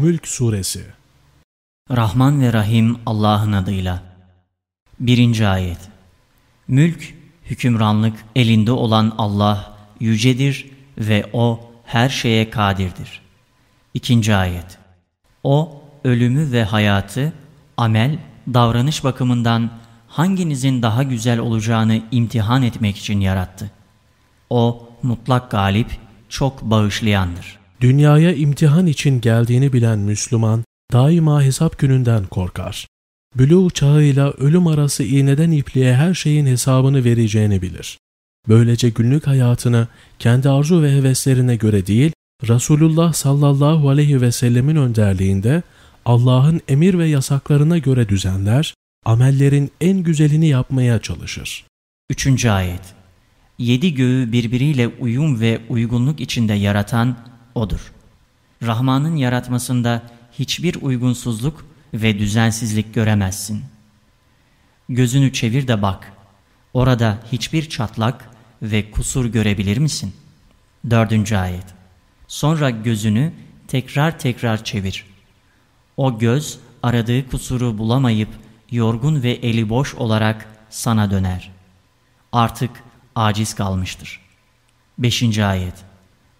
Mülk Suresi Rahman ve Rahim Allah'ın adıyla. 1. Ayet Mülk, hükümranlık elinde olan Allah yücedir ve O her şeye kadirdir. 2. Ayet O, ölümü ve hayatı, amel, davranış bakımından hanginizin daha güzel olacağını imtihan etmek için yarattı. O, mutlak galip, çok bağışlayandır. Dünyaya imtihan için geldiğini bilen Müslüman, daima hesap gününden korkar. Bülû çağıyla ölüm arası iğneden ipliğe her şeyin hesabını vereceğini bilir. Böylece günlük hayatını kendi arzu ve heveslerine göre değil, Resulullah sallallahu aleyhi ve sellemin önderliğinde Allah'ın emir ve yasaklarına göre düzenler, amellerin en güzelini yapmaya çalışır. 3. Ayet Yedi göğü birbiriyle uyum ve uygunluk içinde yaratan O'dur. Rahman'ın yaratmasında hiçbir uygunsuzluk ve düzensizlik göremezsin. Gözünü çevir de bak. Orada hiçbir çatlak ve kusur görebilir misin? 4. Ayet Sonra gözünü tekrar tekrar çevir. O göz aradığı kusuru bulamayıp yorgun ve eli boş olarak sana döner. Artık aciz kalmıştır. 5. Ayet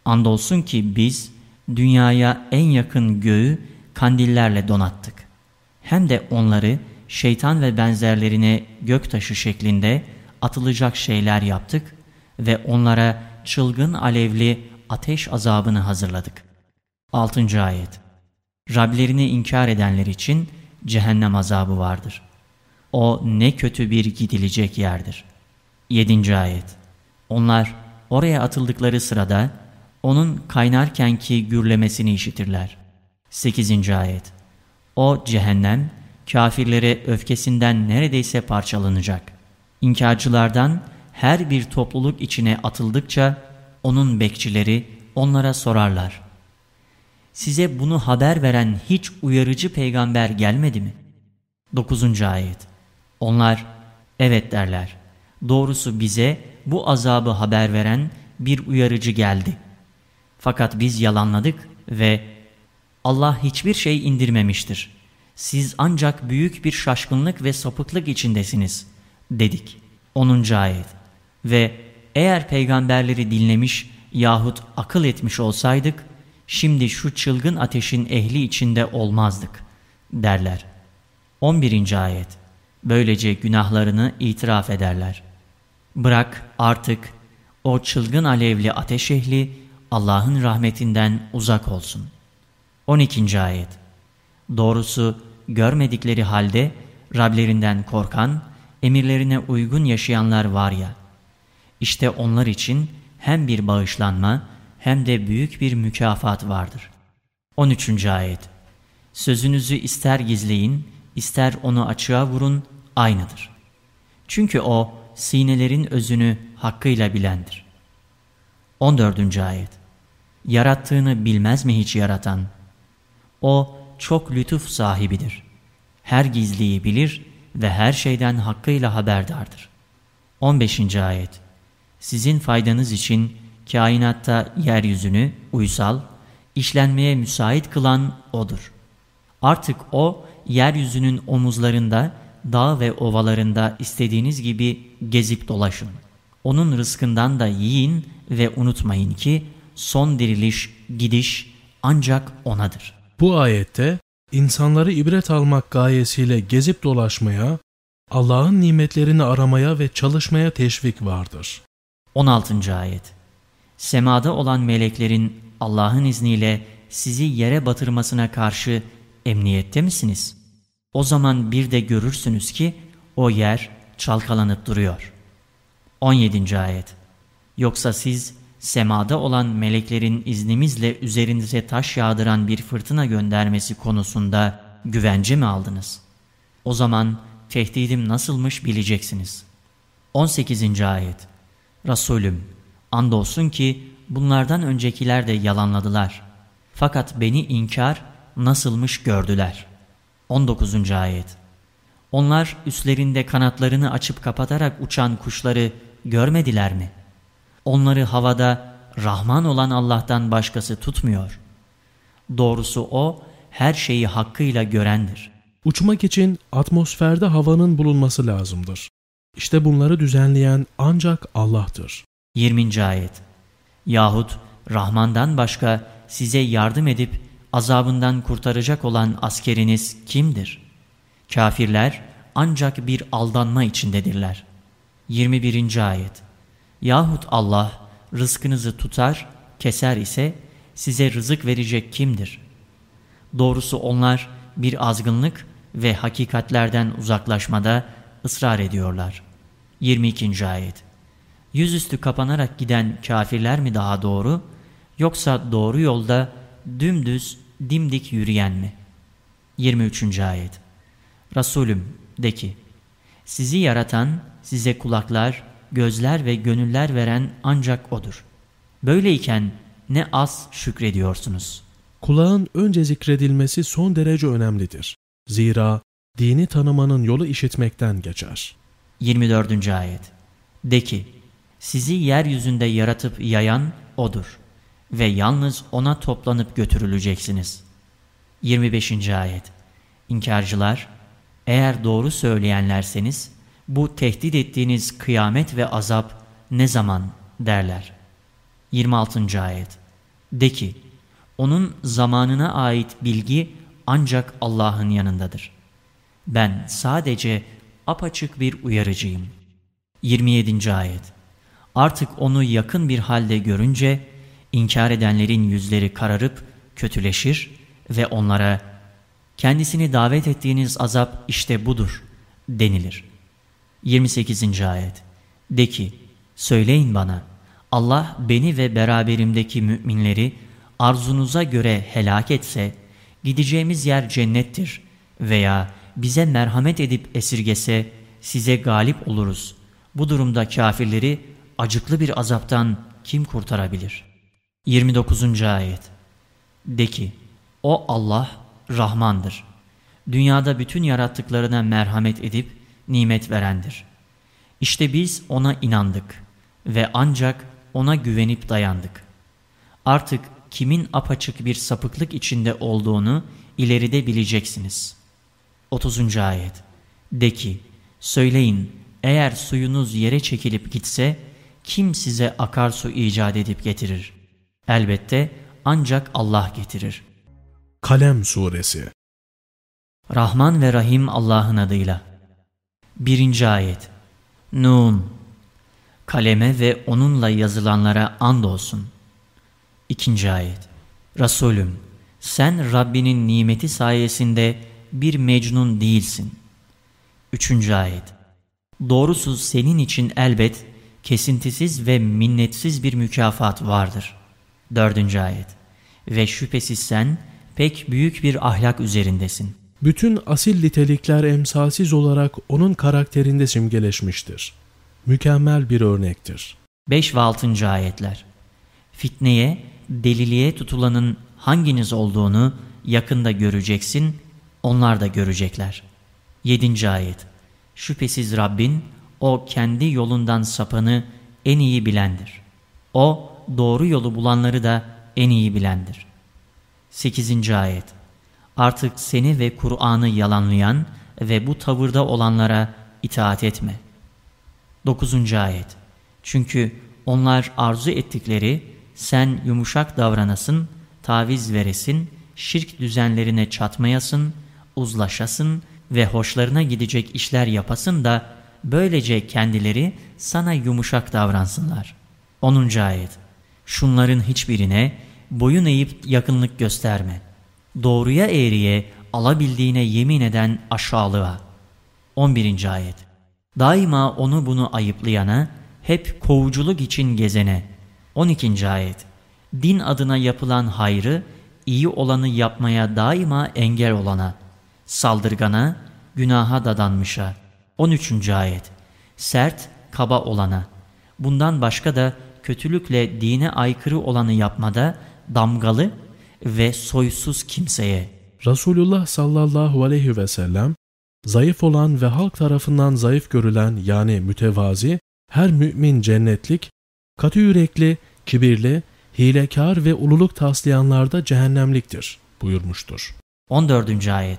Andolsun ki biz dünyaya en yakın göğü kandillerle donattık. Hem de onları şeytan ve benzerlerine göktaşı şeklinde atılacak şeyler yaptık ve onlara çılgın alevli ateş azabını hazırladık. 6. Ayet Rablerini inkar edenler için cehennem azabı vardır. O ne kötü bir gidilecek yerdir. 7. Ayet Onlar oraya atıldıkları sırada onun kaynarkenki gürlemesini işitirler. 8. Ayet O cehennem kafirlere öfkesinden neredeyse parçalanacak. İnkarcılardan her bir topluluk içine atıldıkça onun bekçileri onlara sorarlar. Size bunu haber veren hiç uyarıcı peygamber gelmedi mi? 9. Ayet Onlar evet derler. Doğrusu bize bu azabı haber veren bir uyarıcı geldi. Fakat biz yalanladık ve Allah hiçbir şey indirmemiştir. Siz ancak büyük bir şaşkınlık ve sapıklık içindesiniz dedik. 10. Ayet Ve eğer peygamberleri dinlemiş yahut akıl etmiş olsaydık, şimdi şu çılgın ateşin ehli içinde olmazdık derler. 11. Ayet Böylece günahlarını itiraf ederler. Bırak artık o çılgın alevli ateş ehli Allah'ın rahmetinden uzak olsun. 12. Ayet Doğrusu görmedikleri halde Rablerinden korkan, emirlerine uygun yaşayanlar var ya, işte onlar için hem bir bağışlanma hem de büyük bir mükafat vardır. 13. Ayet Sözünüzü ister gizleyin, ister onu açığa vurun, aynıdır. Çünkü o, sinelerin özünü hakkıyla bilendir. 14. Ayet Yarattığını bilmez mi hiç yaratan? O çok lütuf sahibidir. Her gizliyi bilir ve her şeyden hakkıyla haberdardır. 15. Ayet Sizin faydanız için kainatta yeryüzünü uysal, işlenmeye müsait kılan O'dur. Artık O, yeryüzünün omuzlarında, dağ ve ovalarında istediğiniz gibi gezip dolaşın. Onun rızkından da yiyin ve unutmayın ki son diriliş, gidiş ancak O'nadır. Bu ayette insanları ibret almak gayesiyle gezip dolaşmaya, Allah'ın nimetlerini aramaya ve çalışmaya teşvik vardır. 16. Ayet Semada olan meleklerin Allah'ın izniyle sizi yere batırmasına karşı emniyette misiniz? O zaman bir de görürsünüz ki o yer çalkalanıp duruyor. 17. Ayet Yoksa siz semada olan meleklerin iznimizle üzerinize taş yağdıran bir fırtına göndermesi konusunda güvence mi aldınız? O zaman tehdidim nasılmış bileceksiniz. 18. Ayet Resulüm, andolsun ki bunlardan öncekiler de yalanladılar. Fakat beni inkar nasılmış gördüler. 19. Ayet Onlar üstlerinde kanatlarını açıp kapatarak uçan kuşları görmediler mi? Onları havada Rahman olan Allah'tan başkası tutmuyor. Doğrusu O, her şeyi hakkıyla görendir. Uçmak için atmosferde havanın bulunması lazımdır. İşte bunları düzenleyen ancak Allah'tır. 20. Ayet Yahut Rahman'dan başka size yardım edip azabından kurtaracak olan askeriniz kimdir? Kafirler ancak bir aldanma içindedirler. 21. Ayet Yahut Allah rızkınızı tutar, keser ise size rızık verecek kimdir? Doğrusu onlar bir azgınlık ve hakikatlerden uzaklaşmada ısrar ediyorlar. 22. Ayet Yüzüstü kapanarak giden kafirler mi daha doğru, yoksa doğru yolda dümdüz dimdik yürüyen mi? 23. Ayet Resulüm de ki, sizi yaratan, size kulaklar, gözler ve gönüller veren ancak O'dur. Böyleyken ne az şükrediyorsunuz. Kulağın önce zikredilmesi son derece önemlidir. Zira dini tanımanın yolu işitmekten geçer. 24. Ayet De ki, sizi yeryüzünde yaratıp yayan O'dur ve yalnız O'na toplanıp götürüleceksiniz. 25. Ayet İnkarcılar, eğer doğru söyleyenlerseniz, bu tehdit ettiğiniz kıyamet ve azap ne zaman derler. 26. Ayet De ki, onun zamanına ait bilgi ancak Allah'ın yanındadır. Ben sadece apaçık bir uyarıcıyım. 27. Ayet Artık onu yakın bir halde görünce, inkar edenlerin yüzleri kararıp kötüleşir ve onlara, kendisini davet ettiğiniz azap işte budur denilir. 28. Ayet De ki, söyleyin bana, Allah beni ve beraberimdeki müminleri arzunuza göre helak etse, gideceğimiz yer cennettir veya bize merhamet edip esirgese size galip oluruz. Bu durumda kafirleri acıklı bir azaptan kim kurtarabilir? 29. Ayet De ki, O Allah Rahmandır. Dünyada bütün yarattıklarına merhamet edip nimet verendir. İşte biz O'na inandık ve ancak O'na güvenip dayandık. Artık kimin apaçık bir sapıklık içinde olduğunu ileride bileceksiniz. 30. Ayet De ki, söyleyin eğer suyunuz yere çekilip gitse kim size akarsu icat edip getirir? Elbette ancak Allah getirir. Kalem Suresi Rahman ve Rahim Allah'ın adıyla. 1. Ayet Nun Kaleme ve onunla yazılanlara andolsun. 2. Ayet Resulüm sen Rabbinin nimeti sayesinde bir mecnun değilsin. 3. Ayet Doğrusu senin için elbet kesintisiz ve minnetsiz bir mükafat vardır. 4. Ayet Ve şüphesiz sen pek büyük bir ahlak üzerindesin. Bütün asil nitelikler emsalsiz olarak onun karakterinde simgeleşmiştir. Mükemmel bir örnektir. 5 ve 6. Ayetler Fitneye, deliliğe tutulanın hanginiz olduğunu yakında göreceksin, onlar da görecekler. 7. Ayet Şüphesiz Rabbin, o kendi yolundan sapanı en iyi bilendir. O, doğru yolu bulanları da en iyi bilendir. 8. Ayet Artık seni ve Kur'an'ı yalanlayan ve bu tavırda olanlara itaat etme. 9. Ayet Çünkü onlar arzu ettikleri, sen yumuşak davranasın, taviz veresin, şirk düzenlerine çatmayasın, uzlaşasın ve hoşlarına gidecek işler yapasın da böylece kendileri sana yumuşak davransınlar. 10. Ayet Şunların hiçbirine boyun eğip yakınlık gösterme. Doğruya eğriye alabildiğine yemin eden aşağılığa. 11. Ayet Daima onu bunu ayıplayana, hep kovuculuk için gezene. 12. Ayet Din adına yapılan hayrı, iyi olanı yapmaya daima engel olana, saldırgana, günaha dadanmışa. 13. Ayet Sert, kaba olana. Bundan başka da kötülükle dine aykırı olanı yapmada damgalı ve soysuz kimseye. Resulullah sallallahu aleyhi ve sellem, zayıf olan ve halk tarafından zayıf görülen yani mütevazi, her mümin cennetlik, katı yürekli, kibirli, hilekar ve ululuk taslayanlarda cehennemliktir buyurmuştur. 14. ayet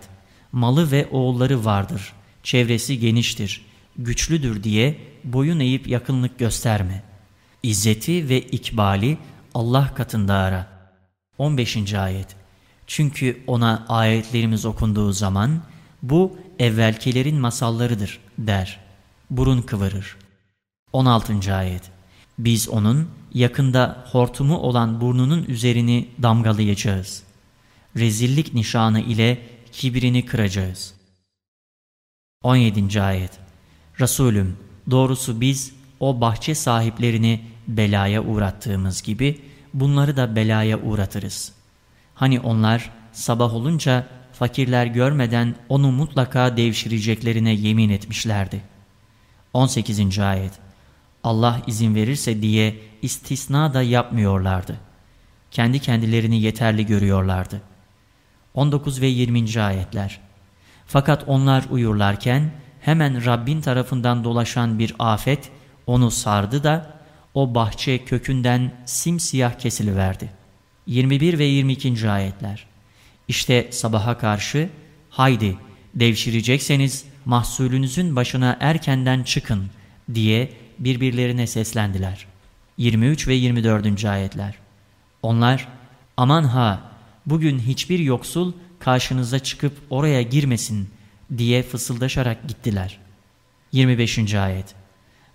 Malı ve oğulları vardır, çevresi geniştir, güçlüdür diye boyun eğip yakınlık gösterme. İzzeti ve ikbali Allah katında ara. 15. ayet Çünkü ona ayetlerimiz okunduğu zaman bu evvelkilerin masallarıdır der. Burun kıvırır. 16. ayet Biz onun yakında hortumu olan burnunun üzerini damgalayacağız. Rezillik nişanı ile kibrini kıracağız. 17. ayet Resulüm doğrusu biz o bahçe sahiplerini belaya uğrattığımız gibi bunları da belaya uğratırız. Hani onlar sabah olunca fakirler görmeden onu mutlaka devşireceklerine yemin etmişlerdi. 18. ayet Allah izin verirse diye istisna da yapmıyorlardı. Kendi kendilerini yeterli görüyorlardı. 19 ve 20. ayetler Fakat onlar uyurlarken hemen Rabbin tarafından dolaşan bir afet onu sardı da o bahçe kökünden simsiyah kesiliverdi. 21 ve 22. ayetler İşte sabaha karşı haydi devşirecekseniz mahsulünüzün başına erkenden çıkın diye birbirlerine seslendiler. 23 ve 24. ayetler Onlar aman ha bugün hiçbir yoksul karşınıza çıkıp oraya girmesin diye fısıldaşarak gittiler. 25. ayet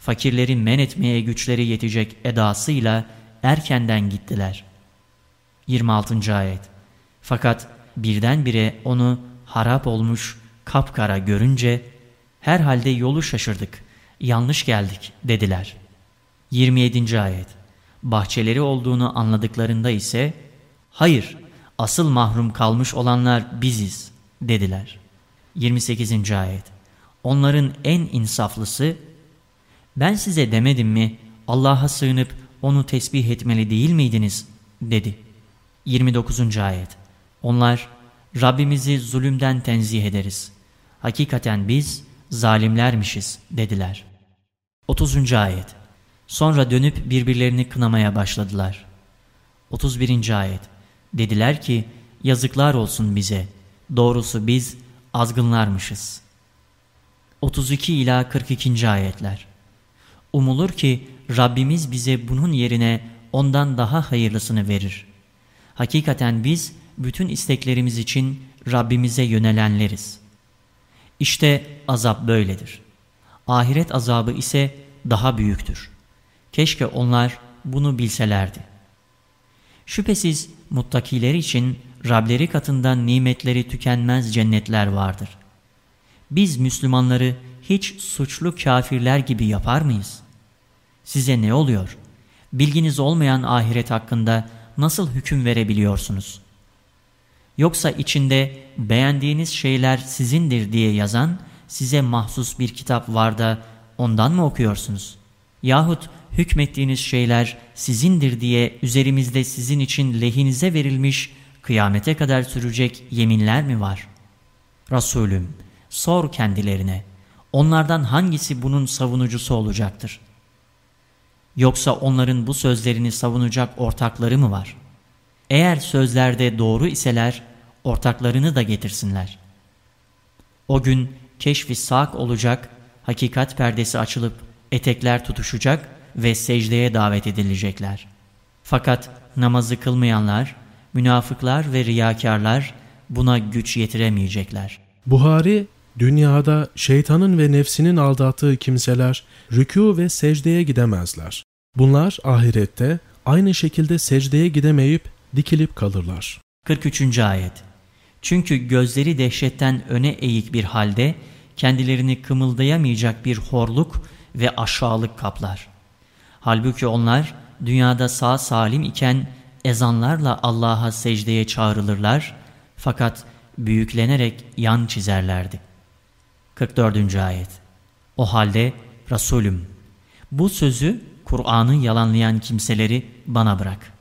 Fakirleri men etmeye güçleri yetecek edasıyla erkenden gittiler. 26. ayet Fakat birdenbire onu harap olmuş kapkara görünce herhalde yolu şaşırdık, yanlış geldik dediler. 27. ayet Bahçeleri olduğunu anladıklarında ise hayır asıl mahrum kalmış olanlar biziz dediler. 28. ayet Onların en insaflısı ben size demedim mi Allah'a sığınıp onu tesbih etmeli değil miydiniz dedi. 29. ayet Onlar Rabbimizi zulümden tenzih ederiz. Hakikaten biz zalimlermişiz dediler. 30. ayet Sonra dönüp birbirlerini kınamaya başladılar. 31. ayet Dediler ki yazıklar olsun bize. Doğrusu biz azgınlarmışız. 32 ila 42. ayetler. Umulur ki Rabbimiz bize bunun yerine ondan daha hayırlısını verir. Hakikaten biz bütün isteklerimiz için Rabbimize yönelenleriz. İşte azap böyledir. Ahiret azabı ise daha büyüktür. Keşke onlar bunu bilselerdi. Şüphesiz muttakiler için Rableri katından nimetleri tükenmez cennetler vardır. Biz Müslümanları hiç suçlu kafirler gibi yapar mıyız? Size ne oluyor? Bilginiz olmayan ahiret hakkında nasıl hüküm verebiliyorsunuz? Yoksa içinde beğendiğiniz şeyler sizindir diye yazan size mahsus bir kitap var da ondan mı okuyorsunuz? Yahut hükmettiğiniz şeyler sizindir diye üzerimizde sizin için lehinize verilmiş, kıyamete kadar sürecek yeminler mi var? Resulüm, sor kendilerine, onlardan hangisi bunun savunucusu olacaktır? Yoksa onların bu sözlerini savunacak ortakları mı var? Eğer sözlerde doğru iseler, ortaklarını da getirsinler. O gün keşfi sak olacak, hakikat perdesi açılıp etekler tutuşacak ve secdeye davet edilecekler. Fakat namazı kılmayanlar, münafıklar ve riyakarlar buna güç yetiremeyecekler. Buhari, dünyada şeytanın ve nefsinin aldattığı kimseler rükû ve secdeye gidemezler. Bunlar ahirette aynı şekilde secdeye gidemeyip dikilip kalırlar. 43. Ayet Çünkü gözleri dehşetten öne eğik bir halde kendilerini kımıldayamayacak bir horluk ve aşağılık kaplar. Halbuki onlar dünyada sağ salim iken ezanlarla Allah'a secdeye çağrılırlar fakat büyüklenerek yan çizerlerdi. 44. Ayet O halde Resulüm bu sözü Kur'an'ı yalanlayan kimseleri bana bırak.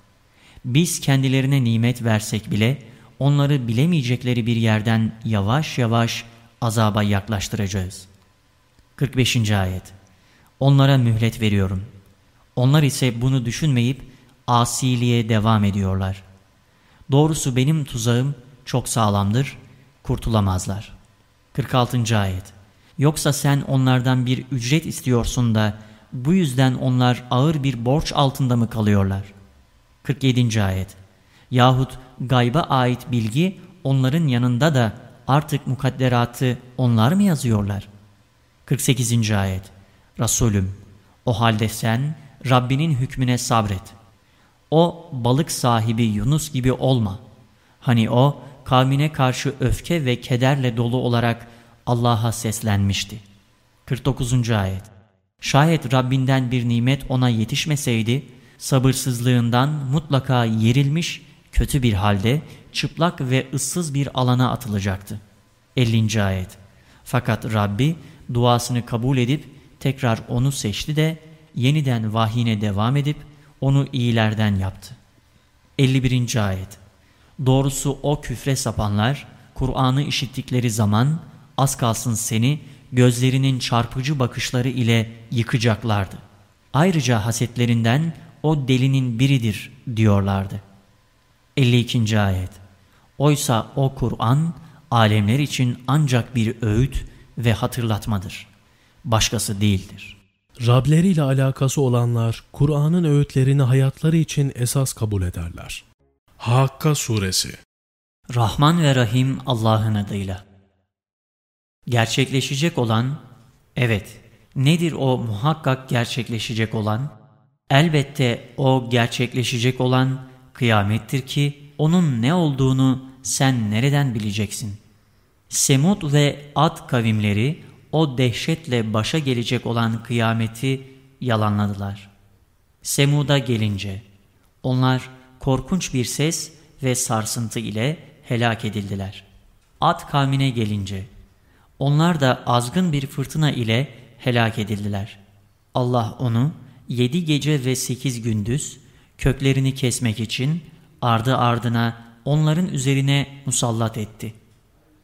Biz kendilerine nimet versek bile onları bilemeyecekleri bir yerden yavaş yavaş azaba yaklaştıracağız. 45. Ayet Onlara mühlet veriyorum. Onlar ise bunu düşünmeyip asiliğe devam ediyorlar. Doğrusu benim tuzağım çok sağlamdır kurtulamazlar. 46. Ayet Yoksa sen onlardan bir ücret istiyorsun da bu yüzden onlar ağır bir borç altında mı kalıyorlar? 47. Ayet Yahut gayba ait bilgi onların yanında da artık mukadderatı onlar mı yazıyorlar? 48. Ayet Resulüm o halde sen Rabbinin hükmüne sabret. O balık sahibi Yunus gibi olma. Hani o kavmine karşı öfke ve kederle dolu olarak Allah'a seslenmişti. 49. Ayet Şayet Rabbinden bir nimet ona yetişmeseydi, sabırsızlığından mutlaka yerilmiş, kötü bir halde, çıplak ve ıssız bir alana atılacaktı. 50. Ayet Fakat Rabbi duasını kabul edip tekrar onu seçti de yeniden vahyine devam edip onu iyilerden yaptı. 51. Ayet Doğrusu o küfre sapanlar, Kur'an'ı işittikleri zaman az kalsın seni gözlerinin çarpıcı bakışları ile yıkacaklardı. Ayrıca hasetlerinden o delinin biridir diyorlardı. 52. Ayet Oysa o Kur'an alemler için ancak bir öğüt ve hatırlatmadır. Başkası değildir. Rableriyle alakası olanlar Kur'an'ın öğütlerini hayatları için esas kabul ederler. Hakka Suresi Rahman ve Rahim Allah'ın adıyla. Gerçekleşecek olan, evet nedir o muhakkak gerçekleşecek olan? Elbette o gerçekleşecek olan kıyamettir ki onun ne olduğunu sen nereden bileceksin? Semud ve Ad kavimleri o dehşetle başa gelecek olan kıyameti yalanladılar. Semud'a gelince onlar korkunç bir ses ve sarsıntı ile helak edildiler. Ad kavmine gelince onlar da azgın bir fırtına ile helak edildiler. Allah onu yedi gece ve sekiz gündüz köklerini kesmek için ardı ardına onların üzerine musallat etti.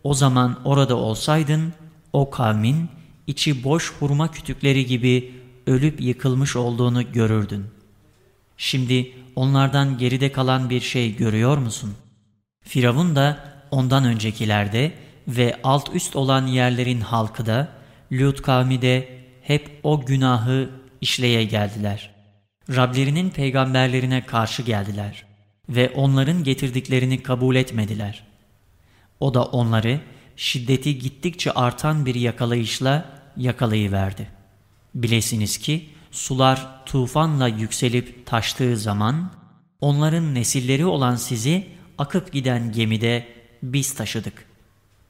O zaman orada olsaydın o kavmin içi boş hurma kütükleri gibi ölüp yıkılmış olduğunu görürdün. Şimdi onlardan geride kalan bir şey görüyor musun? Firavun da ondan öncekilerde ve alt üst olan yerlerin halkı da, Lut kavmi de hep o günahı işleye geldiler. Rablerinin peygamberlerine karşı geldiler ve onların getirdiklerini kabul etmediler. O da onları şiddeti gittikçe artan bir yakalayışla yakalayıverdi. Bilesiniz ki sular tufanla yükselip taştığı zaman onların nesilleri olan sizi akıp giden gemide biz taşıdık.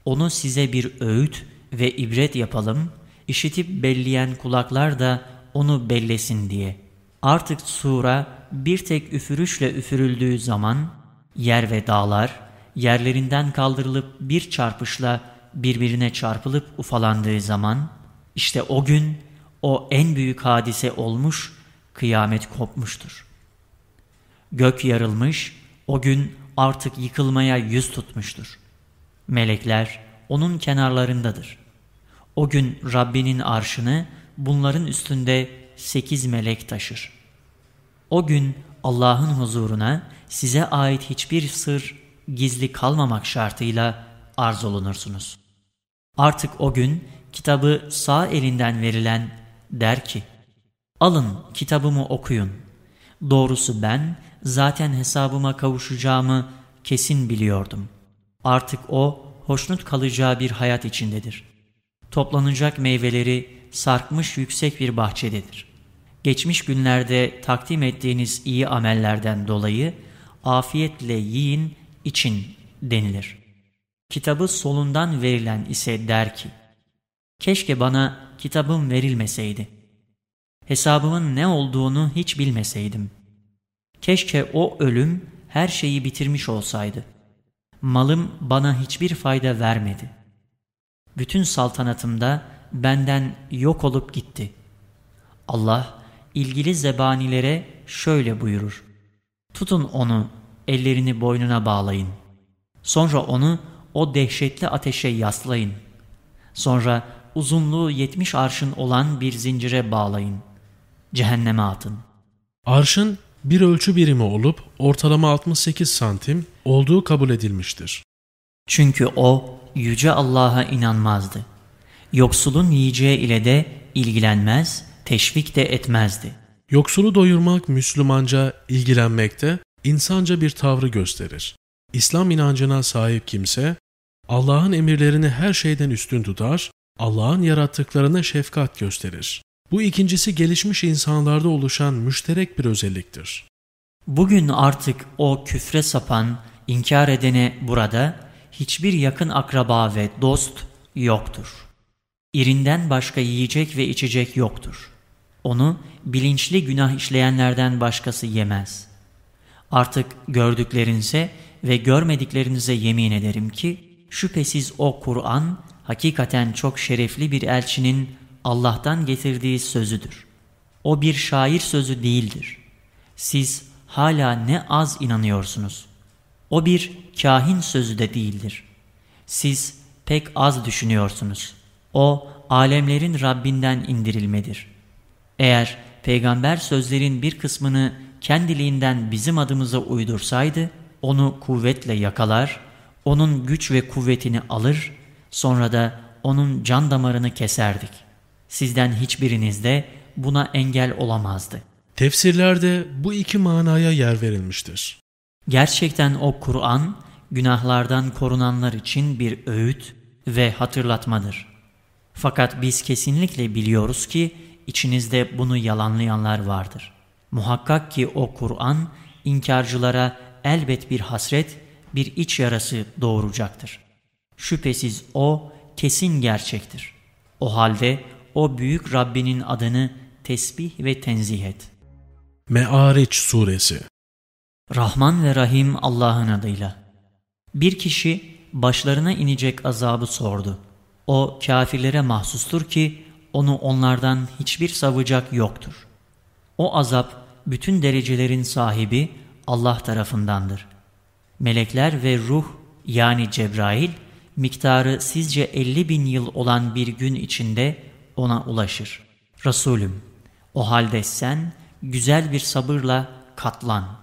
Onu size bir öğüt ve ibret yapalım, işitip belleyen kulaklar da onu bellesin diye. Artık sura bir tek üfürüşle üfürüldüğü zaman yer ve dağlar yerlerinden kaldırılıp bir çarpışla birbirine çarpılıp ufalandığı zaman işte o gün o en büyük hadise olmuş, kıyamet kopmuştur. Gök yarılmış, o gün artık yıkılmaya yüz tutmuştur. Melekler onun kenarlarındadır. O gün Rabbinin arşını bunların üstünde sekiz melek taşır. O gün Allah'ın huzuruna size ait hiçbir sır gizli kalmamak şartıyla arz olunursunuz. Artık o gün kitabı sağ elinden verilen der ki, alın kitabımı okuyun. Doğrusu ben zaten hesabıma kavuşacağımı kesin biliyordum. Artık o hoşnut kalacağı bir hayat içindedir. Toplanacak meyveleri sarkmış yüksek bir bahçededir. Geçmiş günlerde takdim ettiğiniz iyi amellerden dolayı afiyetle yiyin, için denilir. Kitabı solundan verilen ise der ki, Keşke bana kitabım verilmeseydi. Hesabımın ne olduğunu hiç bilmeseydim. Keşke o ölüm her şeyi bitirmiş olsaydı. Malım bana hiçbir fayda vermedi. Bütün saltanatımda benden yok olup gitti. Allah ilgili zebanilere şöyle buyurur. Tutun onu, ellerini boynuna bağlayın. Sonra onu o dehşetli ateşe yaslayın. Sonra uzunluğu yetmiş arşın olan bir zincire bağlayın. Cehenneme atın. Arşın bir ölçü birimi olup ortalama 68 santim olduğu kabul edilmiştir. Çünkü o Yüce Allah'a inanmazdı. Yoksulun yiyeceği ile de ilgilenmez, teşvik de etmezdi. Yoksulu doyurmak Müslümanca ilgilenmekte, insanca bir tavrı gösterir. İslam inancına sahip kimse, Allah'ın emirlerini her şeyden üstün tutar, Allah'ın yarattıklarına şefkat gösterir. Bu ikincisi gelişmiş insanlarda oluşan müşterek bir özelliktir. Bugün artık o küfre sapan, inkar edene burada hiçbir yakın akraba ve dost yoktur. İrinden başka yiyecek ve içecek yoktur. Onu bilinçli günah işleyenlerden başkası yemez. Artık gördüklerinize ve görmediklerinize yemin ederim ki şüphesiz o Kur'an hakikaten çok şerefli bir elçinin Allah'tan getirdiği sözüdür. O bir şair sözü değildir. Siz hala ne az inanıyorsunuz. O bir kahin sözü de değildir. Siz pek az düşünüyorsunuz. O alemlerin Rabbinden indirilmedir. Eğer peygamber sözlerin bir kısmını kendiliğinden bizim adımıza uydursaydı, onu kuvvetle yakalar, onun güç ve kuvvetini alır, sonra da onun can damarını keserdik. Sizden hiçbiriniz de buna engel olamazdı. Tefsirlerde bu iki manaya yer verilmiştir. Gerçekten o Kur'an, günahlardan korunanlar için bir öğüt ve hatırlatmadır. Fakat biz kesinlikle biliyoruz ki içinizde bunu yalanlayanlar vardır. Muhakkak ki o Kur'an inkarcılara elbet bir hasret, bir iç yarası doğuracaktır. Şüphesiz o kesin gerçektir. O halde o büyük Rabbinin adını tesbih ve tenzih et. Me'ariç Suresi Rahman ve Rahim Allah'ın adıyla. Bir kişi başlarına inecek azabı sordu. O kafirlere mahsustur ki onu onlardan hiçbir savacak yoktur. O azap bütün derecelerin sahibi Allah tarafındandır. Melekler ve ruh yani Cebrail miktarı sizce 50 bin yıl olan bir gün içinde ona ulaşır. Resulüm o halde sen güzel bir sabırla katlan.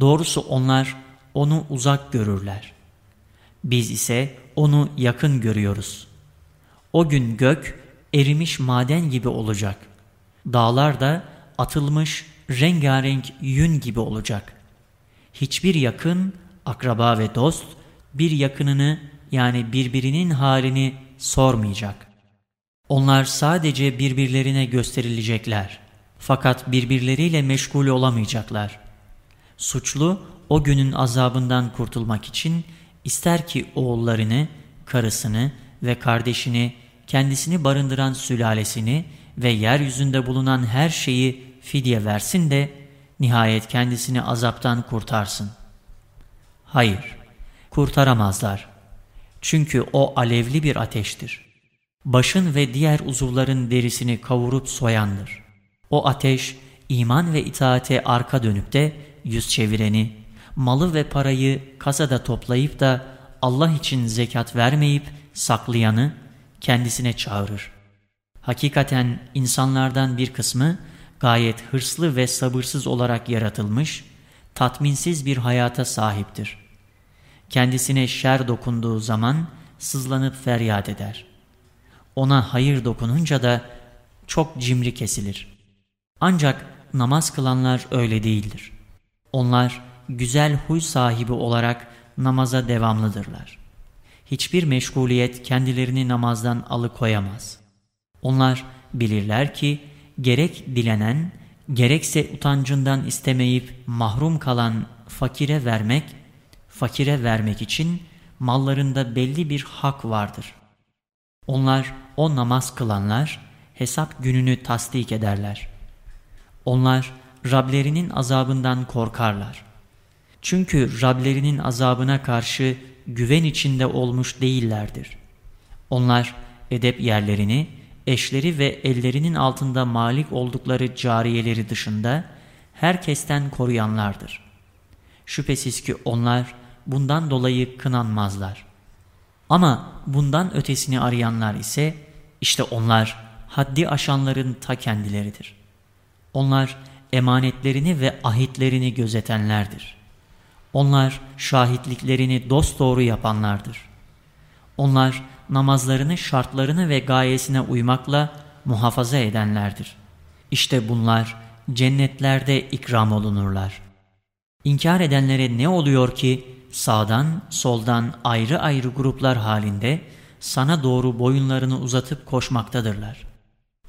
Doğrusu onlar onu uzak görürler. Biz ise onu yakın görüyoruz. O gün gök erimiş maden gibi olacak. Dağlar da atılmış rengarenk yün gibi olacak. Hiçbir yakın, akraba ve dost bir yakınını yani birbirinin halini sormayacak. Onlar sadece birbirlerine gösterilecekler. Fakat birbirleriyle meşgul olamayacaklar. Suçlu o günün azabından kurtulmak için ister ki oğullarını, karısını ve kardeşini, kendisini barındıran sülalesini ve yeryüzünde bulunan her şeyi fidye versin de nihayet kendisini azaptan kurtarsın. Hayır, kurtaramazlar. Çünkü o alevli bir ateştir. Başın ve diğer uzuvların derisini kavurup soyandır. O ateş, iman ve itaate arka dönüp de yüz çevireni, malı ve parayı kasada toplayıp da Allah için zekat vermeyip saklayanı kendisine çağırır. Hakikaten insanlardan bir kısmı gayet hırslı ve sabırsız olarak yaratılmış, tatminsiz bir hayata sahiptir. Kendisine şer dokunduğu zaman sızlanıp feryat eder. Ona hayır dokununca da çok cimri kesilir. Ancak namaz kılanlar öyle değildir. Onlar güzel huy sahibi olarak namaza devamlıdırlar. Hiçbir meşguliyet kendilerini namazdan alıkoyamaz. Onlar bilirler ki gerek dilenen, gerekse utancından istemeyip mahrum kalan fakire vermek, fakire vermek için mallarında belli bir hak vardır. Onlar o namaz kılanlar hesap gününü tasdik ederler. Onlar Rablerinin azabından korkarlar. Çünkü Rablerinin azabına karşı güven içinde olmuş değillerdir. Onlar edep yerlerini, eşleri ve ellerinin altında malik oldukları cariyeleri dışında herkesten koruyanlardır. Şüphesiz ki onlar bundan dolayı kınanmazlar. Ama bundan ötesini arayanlar ise işte onlar haddi aşanların ta kendileridir. Onlar emanetlerini ve ahitlerini gözetenlerdir. Onlar şahitliklerini dosdoğru yapanlardır. Onlar namazlarını şartlarını ve gayesine uymakla muhafaza edenlerdir. İşte bunlar cennetlerde ikram olunurlar. İnkar edenlere ne oluyor ki sağdan soldan ayrı ayrı gruplar halinde sana doğru boyunlarını uzatıp koşmaktadırlar.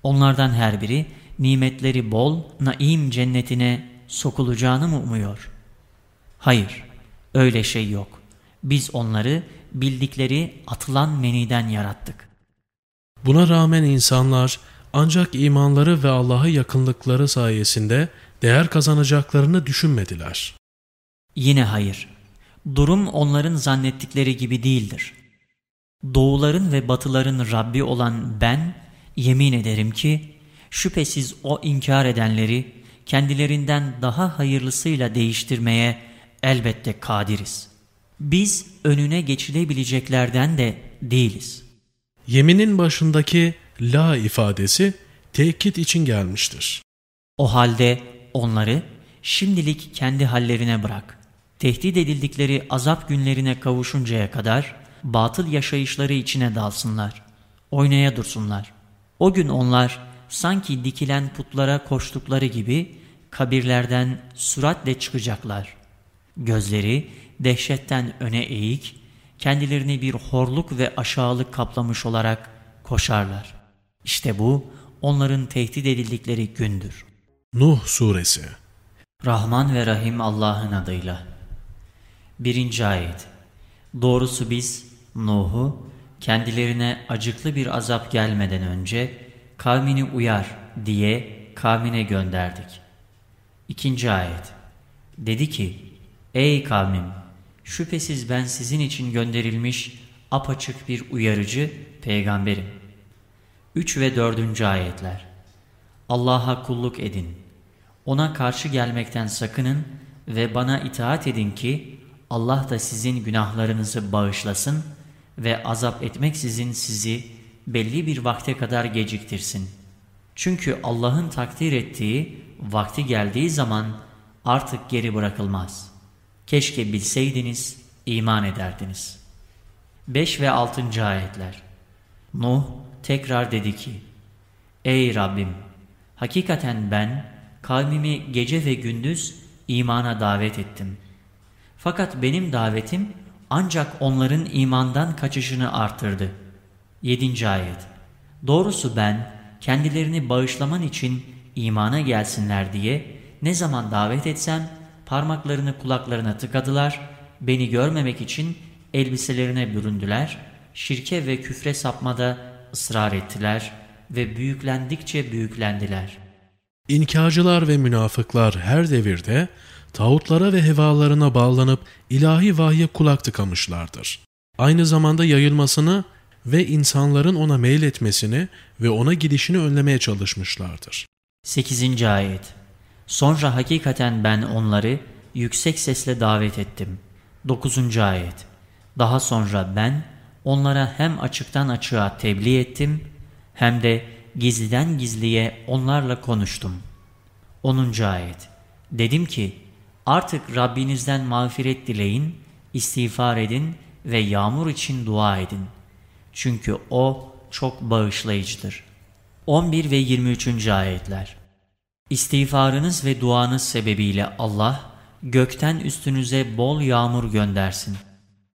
Onlardan her biri nimetleri bol, naim cennetine sokulacağını mı umuyor? Hayır, öyle şey yok. Biz onları bildikleri atılan meniden yarattık. Buna rağmen insanlar ancak imanları ve Allah'a yakınlıkları sayesinde değer kazanacaklarını düşünmediler. Yine hayır. Durum onların zannettikleri gibi değildir. Doğuların ve batıların Rabbi olan ben yemin ederim ki şüphesiz o inkar edenleri kendilerinden daha hayırlısıyla değiştirmeye elbette kadiriz. Biz önüne geçilebileceklerden de değiliz. Yeminin başındaki la ifadesi tekit için gelmiştir. O halde onları şimdilik kendi hallerine bırak. Tehdit edildikleri azap günlerine kavuşuncaya kadar batıl yaşayışları içine dalsınlar. Oynaya dursunlar. O gün onlar sanki dikilen putlara koştukları gibi kabirlerden süratle çıkacaklar. Gözleri dehşetten öne eğik, kendilerini bir horluk ve aşağılık kaplamış olarak koşarlar. İşte bu onların tehdit edildikleri gündür. Nuh Suresi Rahman ve Rahim Allah'ın adıyla. Birinci ayet. Doğrusu biz Nuh'u kendilerine acıklı bir azap gelmeden önce kavmini uyar diye kavmine gönderdik. İkinci ayet. Dedi ki, Ey kavmim! Şüphesiz ben sizin için gönderilmiş apaçık bir uyarıcı peygamberim. 3 ve 4. ayetler. Allah'a kulluk edin. Ona karşı gelmekten sakının ve bana itaat edin ki Allah da sizin günahlarınızı bağışlasın ve azap etmeksizin sizi belli bir vakte kadar geciktirsin. Çünkü Allah'ın takdir ettiği vakti geldiği zaman artık geri bırakılmaz. Keşke bilseydiniz, iman ederdiniz. 5 ve 6. ayetler Nuh tekrar dedi ki, Ey Rabbim! Hakikaten ben kavmimi gece ve gündüz imana davet ettim. Fakat benim davetim ancak onların imandan kaçışını artırdı. 7. ayet Doğrusu ben kendilerini bağışlaman için imana gelsinler diye ne zaman davet etsem parmaklarını kulaklarına tıkadılar, beni görmemek için elbiselerine büründüler, şirke ve küfre sapmada ısrar ettiler ve büyüklendikçe büyüklendiler. İnkarcılar ve münafıklar her devirde tağutlara ve hevalarına bağlanıp ilahi vahye kulak tıkamışlardır. Aynı zamanda yayılmasını ve insanların ona meyletmesini ve ona gidişini önlemeye çalışmışlardır. 8. Ayet Sonra hakikaten ben onları yüksek sesle davet ettim. 9. Ayet Daha sonra ben onlara hem açıktan açığa tebliğ ettim hem de gizliden gizliye onlarla konuştum. 10. Ayet Dedim ki artık Rabbinizden mağfiret dileyin, istiğfar edin ve yağmur için dua edin. Çünkü O çok bağışlayıcıdır. 11 ve 23. Ayetler İstiğfarınız ve duanız sebebiyle Allah gökten üstünüze bol yağmur göndersin.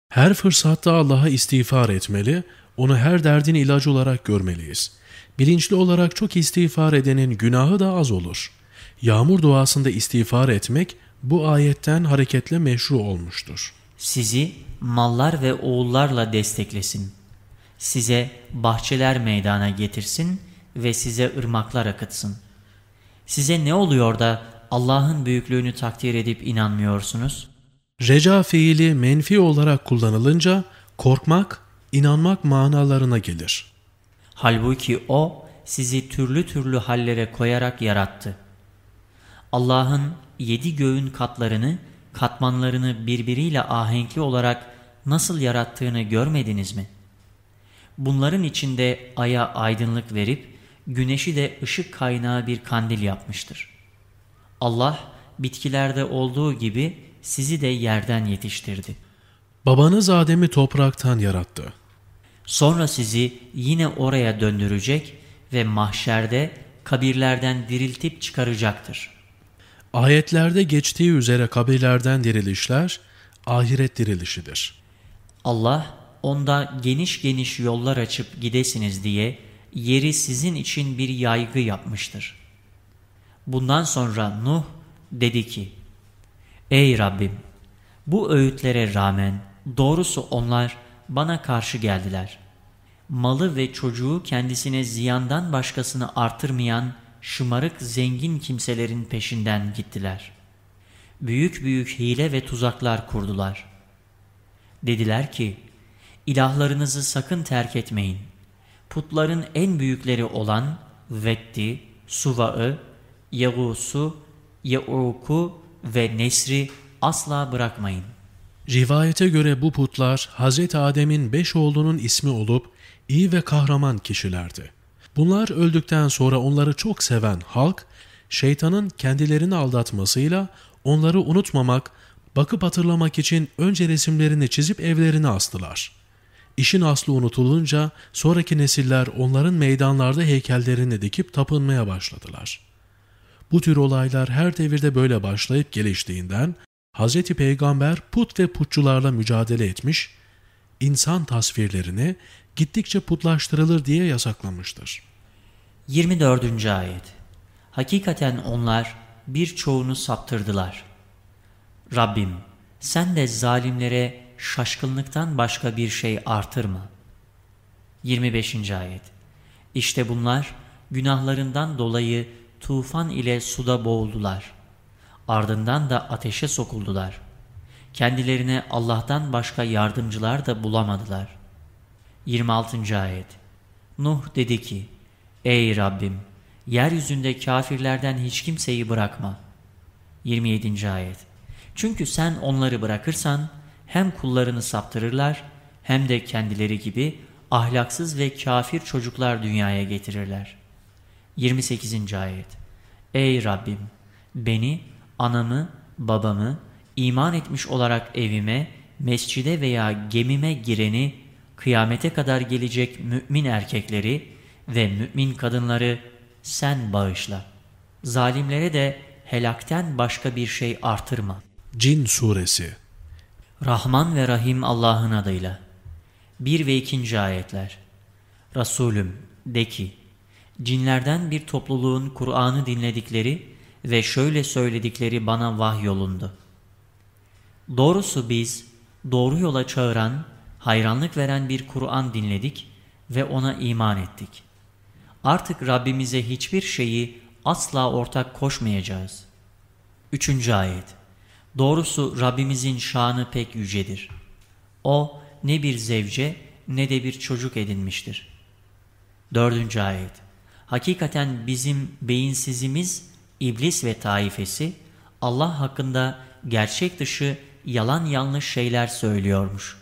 Her fırsatta Allah'a istiğfar etmeli, onu her derdin ilacı olarak görmeliyiz. Bilinçli olarak çok istiğfar edenin günahı da az olur. Yağmur duasında istiğfar etmek bu ayetten hareketle meşru olmuştur. Sizi mallar ve oğullarla desteklesin. Size bahçeler meydana getirsin ve size ırmaklar akıtsın.'' Size ne oluyor da Allah'ın büyüklüğünü takdir edip inanmıyorsunuz? Reca fiili menfi olarak kullanılınca korkmak, inanmak manalarına gelir. Halbuki O sizi türlü türlü hallere koyarak yarattı. Allah'ın yedi göğün katlarını, katmanlarını birbiriyle ahenkli olarak nasıl yarattığını görmediniz mi? Bunların içinde aya aydınlık verip güneşi de ışık kaynağı bir kandil yapmıştır. Allah bitkilerde olduğu gibi sizi de yerden yetiştirdi. Babanız Adem'i topraktan yarattı. Sonra sizi yine oraya döndürecek ve mahşerde kabirlerden diriltip çıkaracaktır. Ayetlerde geçtiği üzere kabirlerden dirilişler ahiret dirilişidir. Allah onda geniş geniş yollar açıp gidesiniz diye yeri sizin için bir yaygı yapmıştır. Bundan sonra Nuh dedi ki, Ey Rabbim! Bu öğütlere rağmen doğrusu onlar bana karşı geldiler. Malı ve çocuğu kendisine ziyandan başkasını artırmayan şımarık zengin kimselerin peşinden gittiler. Büyük büyük hile ve tuzaklar kurdular. Dediler ki, ilahlarınızı sakın terk etmeyin. Putların en büyükleri olan Vetti, Suva'ı, Yağus'u, Ya'uku ve Nesri asla bırakmayın. Rivayete göre bu putlar Hz. Adem'in beş oğlunun ismi olup iyi ve kahraman kişilerdi. Bunlar öldükten sonra onları çok seven halk, şeytanın kendilerini aldatmasıyla onları unutmamak, bakıp hatırlamak için önce resimlerini çizip evlerine astılar. İşin aslı unutulunca sonraki nesiller onların meydanlarda heykellerini dikip tapınmaya başladılar. Bu tür olaylar her devirde böyle başlayıp geliştiğinden Hz. Peygamber put ve putçularla mücadele etmiş, insan tasvirlerini gittikçe putlaştırılır diye yasaklamıştır. 24. Ayet Hakikaten onlar birçoğunu saptırdılar. Rabbim sen de zalimlere şaşkınlıktan başka bir şey artırma. 25. Ayet İşte bunlar günahlarından dolayı tufan ile suda boğuldular. Ardından da ateşe sokuldular. Kendilerine Allah'tan başka yardımcılar da bulamadılar. 26. Ayet Nuh dedi ki, Ey Rabbim! Yeryüzünde kafirlerden hiç kimseyi bırakma. 27. Ayet Çünkü sen onları bırakırsan hem kullarını saptırırlar hem de kendileri gibi ahlaksız ve kafir çocuklar dünyaya getirirler. 28. Ayet Ey Rabbim! Beni, anamı, babamı, iman etmiş olarak evime, mescide veya gemime gireni, kıyamete kadar gelecek mümin erkekleri ve mümin kadınları sen bağışla. Zalimlere de helakten başka bir şey artırma. Cin Suresi Rahman ve Rahim Allah'ın adıyla. 1 ve 2. ayetler. Resulüm de ki, cinlerden bir topluluğun Kur'an'ı dinledikleri ve şöyle söyledikleri bana vahyolundu. Doğrusu biz doğru yola çağıran, hayranlık veren bir Kur'an dinledik ve ona iman ettik. Artık Rabbimize hiçbir şeyi asla ortak koşmayacağız. Üçüncü ayet Doğrusu Rabbimizin şanı pek yücedir. O ne bir zevce ne de bir çocuk edinmiştir. Dördüncü ayet Hakikaten bizim beyinsizimiz, iblis ve taifesi Allah hakkında gerçek dışı yalan yanlış şeyler söylüyormuş.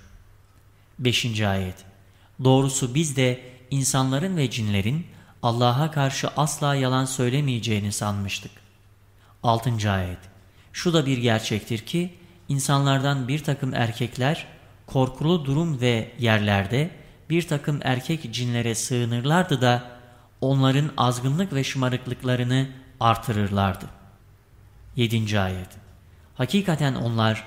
Beşinci ayet Doğrusu biz de insanların ve cinlerin Allah'a karşı asla yalan söylemeyeceğini sanmıştık. Altıncı ayet Şu da bir gerçektir ki insanlardan bir takım erkekler korkulu durum ve yerlerde bir takım erkek cinlere sığınırlardı da onların azgınlık ve şımarıklıklarını artırırlardı. 7. Ayet Hakikaten onlar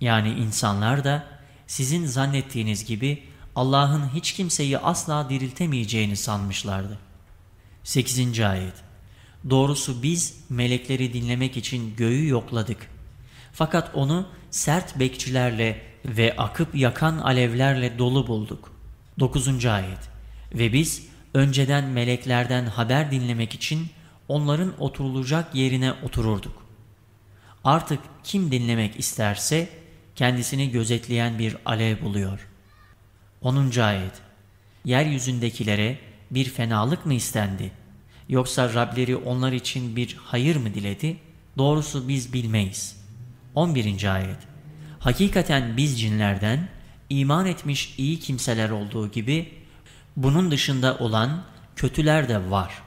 yani insanlar da sizin zannettiğiniz gibi Allah'ın hiç kimseyi asla diriltemeyeceğini sanmışlardı. 8. Ayet Doğrusu biz melekleri dinlemek için göğü yokladık. Fakat onu sert bekçilerle ve akıp yakan alevlerle dolu bulduk. 9. Ayet Ve biz önceden meleklerden haber dinlemek için onların oturulacak yerine otururduk. Artık kim dinlemek isterse kendisini gözetleyen bir alev buluyor. 10. Ayet Yeryüzündekilere bir fenalık mı istendi? Yoksa Rableri onlar için bir hayır mı diledi? Doğrusu biz bilmeyiz. 11. Ayet Hakikaten biz cinlerden iman etmiş iyi kimseler olduğu gibi bunun dışında olan kötüler de var.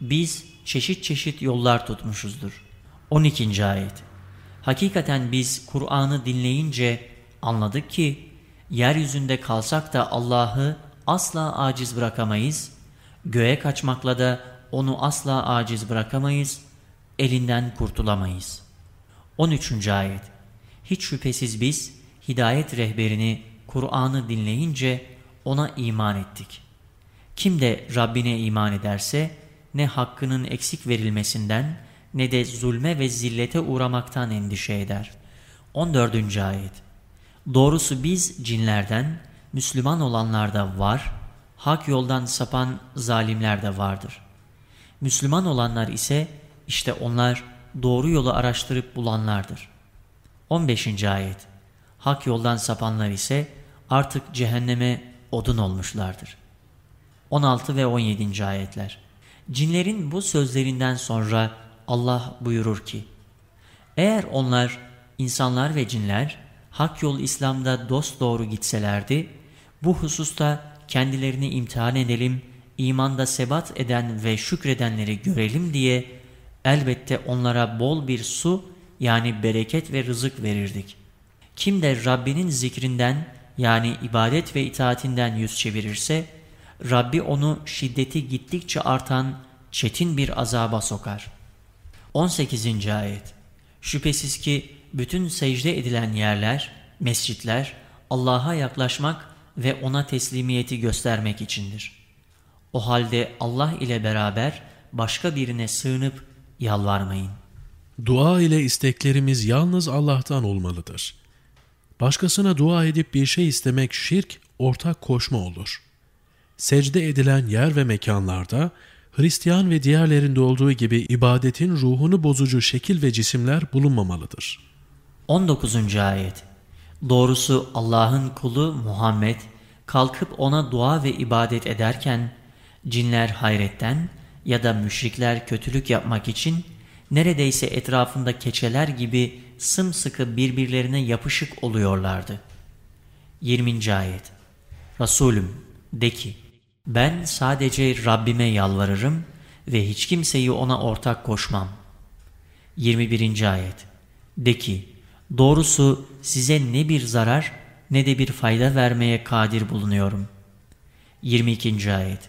Biz çeşit çeşit yollar tutmuşuzdur. 12. Ayet Hakikaten biz Kur'an'ı dinleyince anladık ki yeryüzünde kalsak da Allah'ı asla aciz bırakamayız. Göğe kaçmakla da onu asla aciz bırakamayız. Elinden kurtulamayız. 13. Ayet Hiç şüphesiz biz hidayet rehberini Kur'an'ı dinleyince ona iman ettik. Kim de Rabbine iman ederse ne hakkının eksik verilmesinden ne de zulme ve zillete uğramaktan endişe eder. 14. Ayet Doğrusu biz cinlerden, Müslüman olanlar da var, hak yoldan sapan zalimler de vardır. Müslüman olanlar ise işte onlar doğru yolu araştırıp bulanlardır. 15. Ayet Hak yoldan sapanlar ise artık cehenneme odun olmuşlardır. 16 ve 17. Ayetler Cinlerin bu sözlerinden sonra Allah buyurur ki, Eğer onlar, insanlar ve cinler, hak yol İslam'da dost doğru gitselerdi, bu hususta kendilerini imtihan edelim, imanda sebat eden ve şükredenleri görelim diye elbette onlara bol bir su yani bereket ve rızık verirdik. Kim de Rabbinin zikrinden yani ibadet ve itaatinden yüz çevirirse, Rabbi onu şiddeti gittikçe artan çetin bir azaba sokar. 18. Ayet Şüphesiz ki bütün secde edilen yerler, mescitler, Allah'a yaklaşmak ve ona teslimiyeti göstermek içindir. O halde Allah ile beraber başka birine sığınıp yalvarmayın. Dua ile isteklerimiz yalnız Allah'tan olmalıdır. Başkasına dua edip bir şey istemek şirk, ortak koşma olur. Secde edilen yer ve mekanlarda Hristiyan ve diğerlerinde olduğu gibi ibadetin ruhunu bozucu şekil ve cisimler bulunmamalıdır. 19. Ayet Doğrusu Allah'ın kulu Muhammed kalkıp ona dua ve ibadet ederken cinler hayretten ya da müşrikler kötülük yapmak için neredeyse etrafında keçeler gibi sımsıkı birbirlerine yapışık oluyorlardı. 20. Ayet Resulüm de ki ben sadece Rabbime yalvarırım ve hiç kimseyi ona ortak koşmam. 21. Ayet De ki doğrusu size ne bir zarar ne de bir fayda vermeye kadir bulunuyorum. 22. Ayet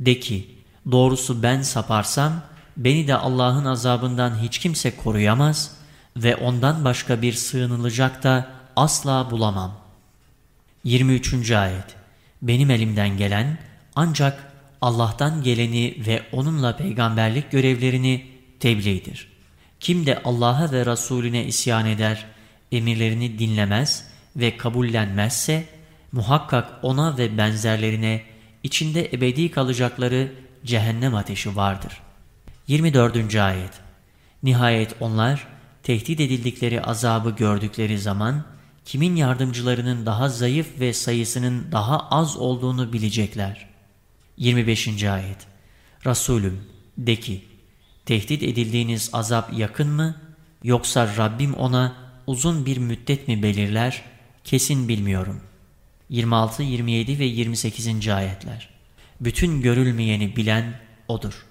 De ki doğrusu ben saparsam beni de Allah'ın azabından hiç kimse koruyamaz ve ondan başka bir sığınılacak da asla bulamam. 23. Ayet Benim elimden gelen ancak Allah'tan geleni ve onunla peygamberlik görevlerini tebliğdir. Kim de Allah'a ve Resulüne isyan eder, emirlerini dinlemez ve kabullenmezse, muhakkak ona ve benzerlerine içinde ebedi kalacakları cehennem ateşi vardır. 24. Ayet Nihayet onlar, tehdit edildikleri azabı gördükleri zaman, kimin yardımcılarının daha zayıf ve sayısının daha az olduğunu bilecekler. 25. Ayet Resulüm de ki, tehdit edildiğiniz azap yakın mı, yoksa Rabbim ona uzun bir müddet mi belirler, kesin bilmiyorum. 26, 27 ve 28. Ayetler Bütün görülmeyeni bilen O'dur.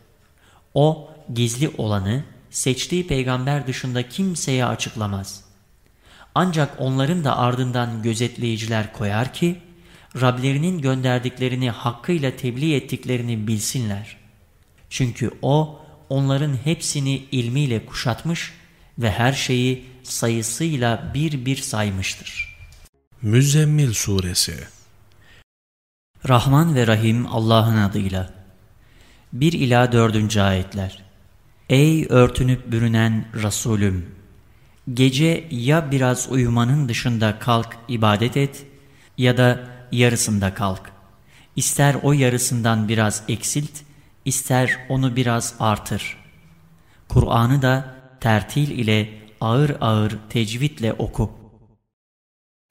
O, gizli olanı, seçtiği peygamber dışında kimseye açıklamaz. Ancak onların da ardından gözetleyiciler koyar ki, Rablerinin gönderdiklerini hakkıyla tebliğ ettiklerini bilsinler. Çünkü O onların hepsini ilmiyle kuşatmış ve her şeyi sayısıyla bir bir saymıştır. Müzzemmil Suresi Rahman ve Rahim Allah'ın adıyla 1 ila 4. ayetler Ey örtünüp bürünen Resulüm! Gece ya biraz uyumanın dışında kalk ibadet et ya da yarısında kalk. İster o yarısından biraz eksilt, ister onu biraz artır. Kur'an'ı da tertil ile ağır ağır tecvidle oku.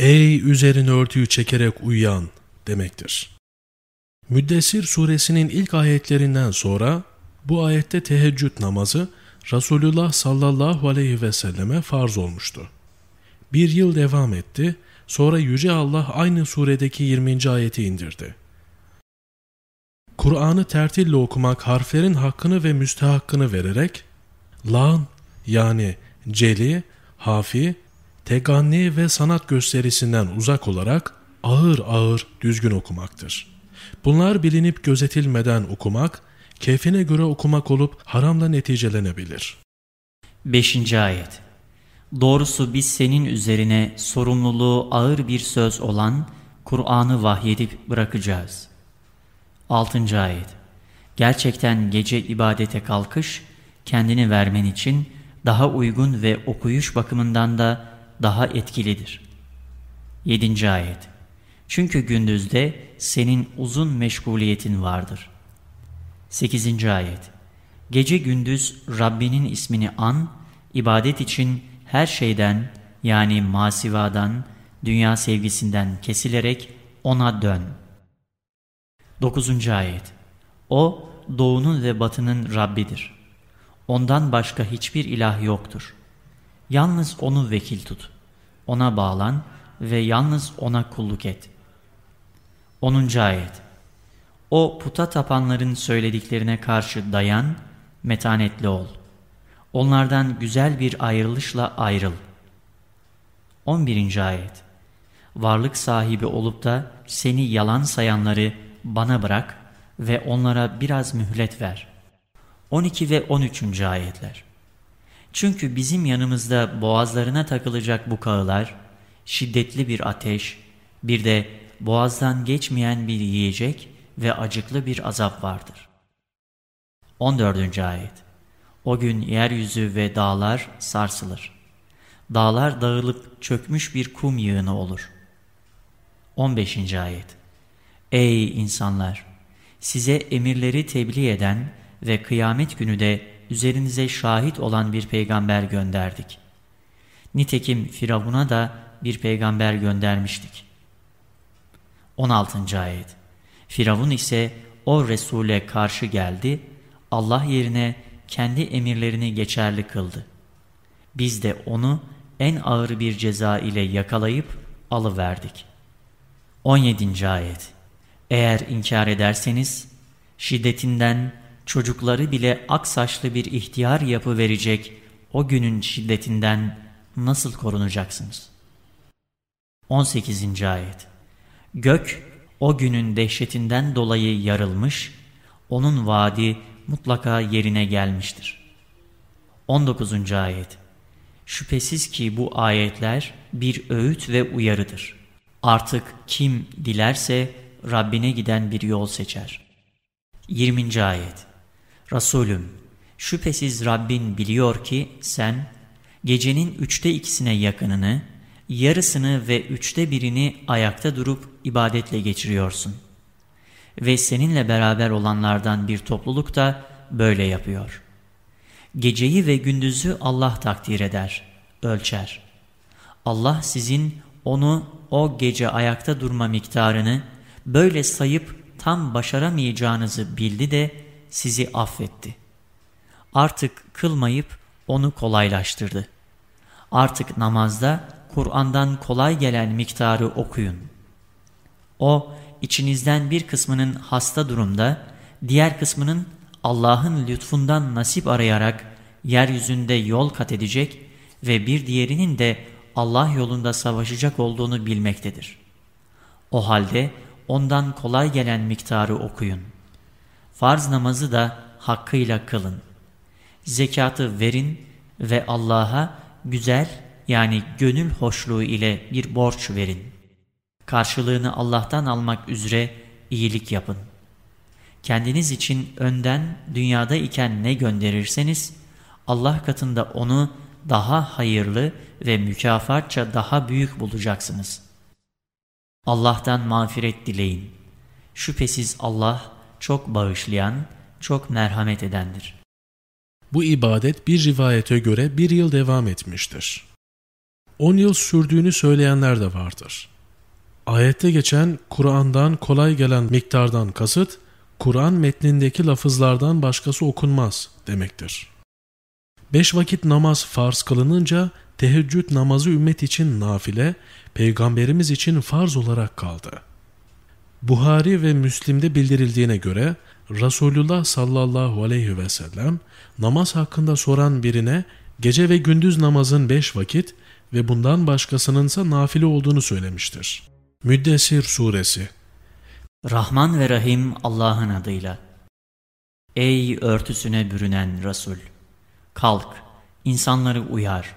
Ey üzerin örtüyü çekerek uyuyan demektir. Müddessir suresinin ilk ayetlerinden sonra bu ayette teheccüd namazı Resulullah sallallahu aleyhi ve selleme farz olmuştu. Bir yıl devam etti Sonra Yüce Allah aynı suredeki 20. ayeti indirdi. Kur'an'ı tertille okumak harflerin hakkını ve müstehakkını vererek, lan yani celi, hafi, teganni ve sanat gösterisinden uzak olarak ağır ağır düzgün okumaktır. Bunlar bilinip gözetilmeden okumak, keyfine göre okumak olup haramla neticelenebilir. 5. Ayet Doğrusu biz senin üzerine sorumluluğu ağır bir söz olan Kur'an'ı vahyedip bırakacağız. 6. Ayet Gerçekten gece ibadete kalkış, kendini vermen için daha uygun ve okuyuş bakımından da daha etkilidir. 7. Ayet Çünkü gündüzde senin uzun meşguliyetin vardır. 8. Ayet Gece gündüz Rabbinin ismini an, ibadet için her şeyden yani masivadan, dünya sevgisinden kesilerek ona dön. 9. Ayet O doğunun ve batının Rabbidir. Ondan başka hiçbir ilah yoktur. Yalnız onu vekil tut. Ona bağlan ve yalnız ona kulluk et. 10. Ayet O puta tapanların söylediklerine karşı dayan, metanetli ol. Onlardan güzel bir ayrılışla ayrıl. 11. Ayet Varlık sahibi olup da seni yalan sayanları bana bırak ve onlara biraz mühlet ver. 12 ve 13. Ayetler Çünkü bizim yanımızda boğazlarına takılacak bu kağılar, şiddetli bir ateş, bir de boğazdan geçmeyen bir yiyecek ve acıklı bir azap vardır. 14. Ayet O gün yeryüzü ve dağlar sarsılır. Dağlar dağılıp çökmüş bir kum yığını olur. 15. Ayet Ey insanlar! Size emirleri tebliğ eden ve kıyamet günü de üzerinize şahit olan bir peygamber gönderdik. Nitekim Firavun'a da bir peygamber göndermiştik. 16. Ayet Firavun ise o Resul'e karşı geldi, Allah yerine kendi emirlerini geçerli kıldı. Biz de onu en ağır bir ceza ile yakalayıp alıverdik. 17. Ayet Eğer inkar ederseniz, şiddetinden çocukları bile aksaçlı bir ihtiyar yapı verecek o günün şiddetinden nasıl korunacaksınız? 18. Ayet Gök o günün dehşetinden dolayı yarılmış, onun vaadi mutlaka yerine gelmiştir. 19. Ayet Şüphesiz ki bu ayetler bir öğüt ve uyarıdır. Artık kim dilerse Rabbine giden bir yol seçer. 20. Ayet Resulüm, şüphesiz Rabbin biliyor ki sen gecenin üçte ikisine yakınını, yarısını ve üçte birini ayakta durup ibadetle geçiriyorsun. Ve seninle beraber olanlardan bir topluluk da böyle yapıyor. Geceyi ve gündüzü Allah takdir eder, ölçer. Allah sizin onu o gece ayakta durma miktarını böyle sayıp tam başaramayacağınızı bildi de sizi affetti. Artık kılmayıp onu kolaylaştırdı. Artık namazda Kur'an'dan kolay gelen miktarı okuyun. O, içinizden bir kısmının hasta durumda, diğer kısmının Allah'ın lütfundan nasip arayarak yeryüzünde yol kat edecek ve bir diğerinin de Allah yolunda savaşacak olduğunu bilmektedir. O halde ondan kolay gelen miktarı okuyun. Farz namazı da hakkıyla kılın. Zekatı verin ve Allah'a güzel yani gönül hoşluğu ile bir borç verin. Karşılığını Allah'tan almak üzere iyilik yapın. Kendiniz için önden dünyada iken ne gönderirseniz Allah katında onu daha hayırlı ve mükafatça daha büyük bulacaksınız. Allah'tan mağfiret dileyin. Şüphesiz Allah çok bağışlayan, çok merhamet edendir. Bu ibadet bir rivayete göre bir yıl devam etmiştir. On yıl sürdüğünü söyleyenler de vardır. Ayette geçen Kur'an'dan kolay gelen miktardan kasıt, Kur'an metnindeki lafızlardan başkası okunmaz demektir. Beş vakit namaz farz kılınınca teheccüd namazı ümmet için nafile, peygamberimiz için farz olarak kaldı. Buhari ve Müslim'de bildirildiğine göre Resulullah sallallahu aleyhi ve sellem namaz hakkında soran birine gece ve gündüz namazın beş vakit ve bundan başkasınınsa nafile olduğunu söylemiştir. Müddessir Suresi Rahman ve Rahim Allah'ın adıyla. Ey örtüsüne bürünen Resul! Kalk, insanları uyar.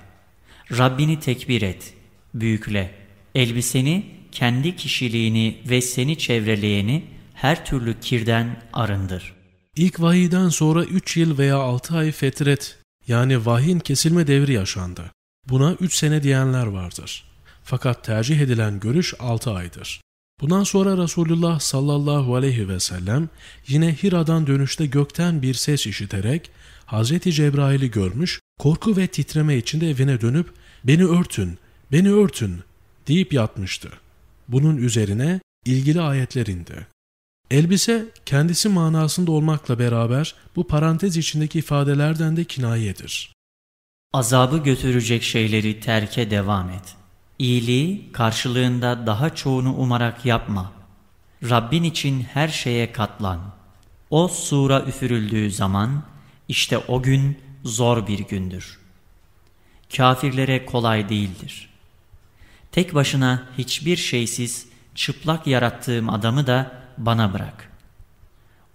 Rabbini tekbir et, büyükle. Elbiseni, kendi kişiliğini ve seni çevreleyeni her türlü kirden arındır. İlk vahiyden sonra 3 yıl veya 6 ay fetret yani vahyin kesilme devri yaşandı. Buna 3 sene diyenler vardır. Fakat tercih edilen görüş 6 aydır. Bundan sonra Resulullah sallallahu aleyhi ve sellem yine Hira'dan dönüşte gökten bir ses işiterek Hazreti Cebrail'i görmüş, korku ve titreme içinde evine dönüp beni örtün, beni örtün deyip yatmıştı. Bunun üzerine ilgili ayetler indi. Elbise kendisi manasında olmakla beraber bu parantez içindeki ifadelerden de kinayedir. Azabı götürecek şeyleri terke devam et. İyiliği karşılığında daha çoğunu umarak yapma. Rabbin için her şeye katlan. O sura üfürüldüğü zaman işte o gün zor bir gündür. Kafirlere kolay değildir. Tek başına hiçbir şeysiz çıplak yarattığım adamı da bana bırak.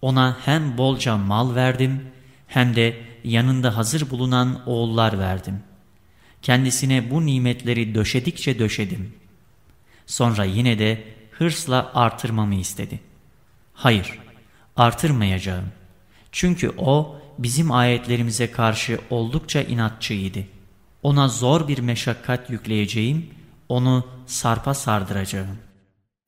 Ona hem bolca mal verdim hem de yanında hazır bulunan oğullar verdim. Kendisine bu nimetleri döşedikçe döşedim. Sonra yine de hırsla artırmamı istedi. Hayır, artırmayacağım. Çünkü o bizim ayetlerimize karşı oldukça inatçıydı. Ona zor bir meşakkat yükleyeceğim, onu sarpa sardıracağım.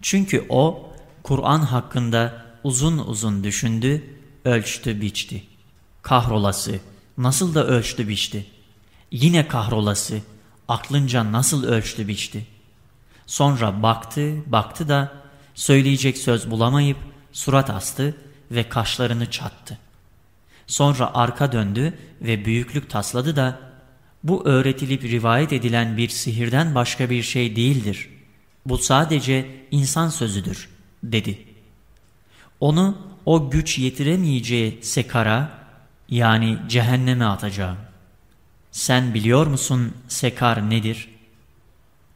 Çünkü o Kur'an hakkında uzun uzun düşündü, ölçtü biçti. Kahrolası nasıl da ölçtü biçti. Yine kahrolası aklınca nasıl ölçtü biçti. Sonra baktı baktı da söyleyecek söz bulamayıp surat astı ve kaşlarını çattı. Sonra arka döndü ve büyüklük tasladı da bu öğretilip rivayet edilen bir sihirden başka bir şey değildir. Bu sadece insan sözüdür dedi. Onu o güç yetiremeyeceği sekara yani cehenneme atacağım. Sen biliyor musun sekar nedir?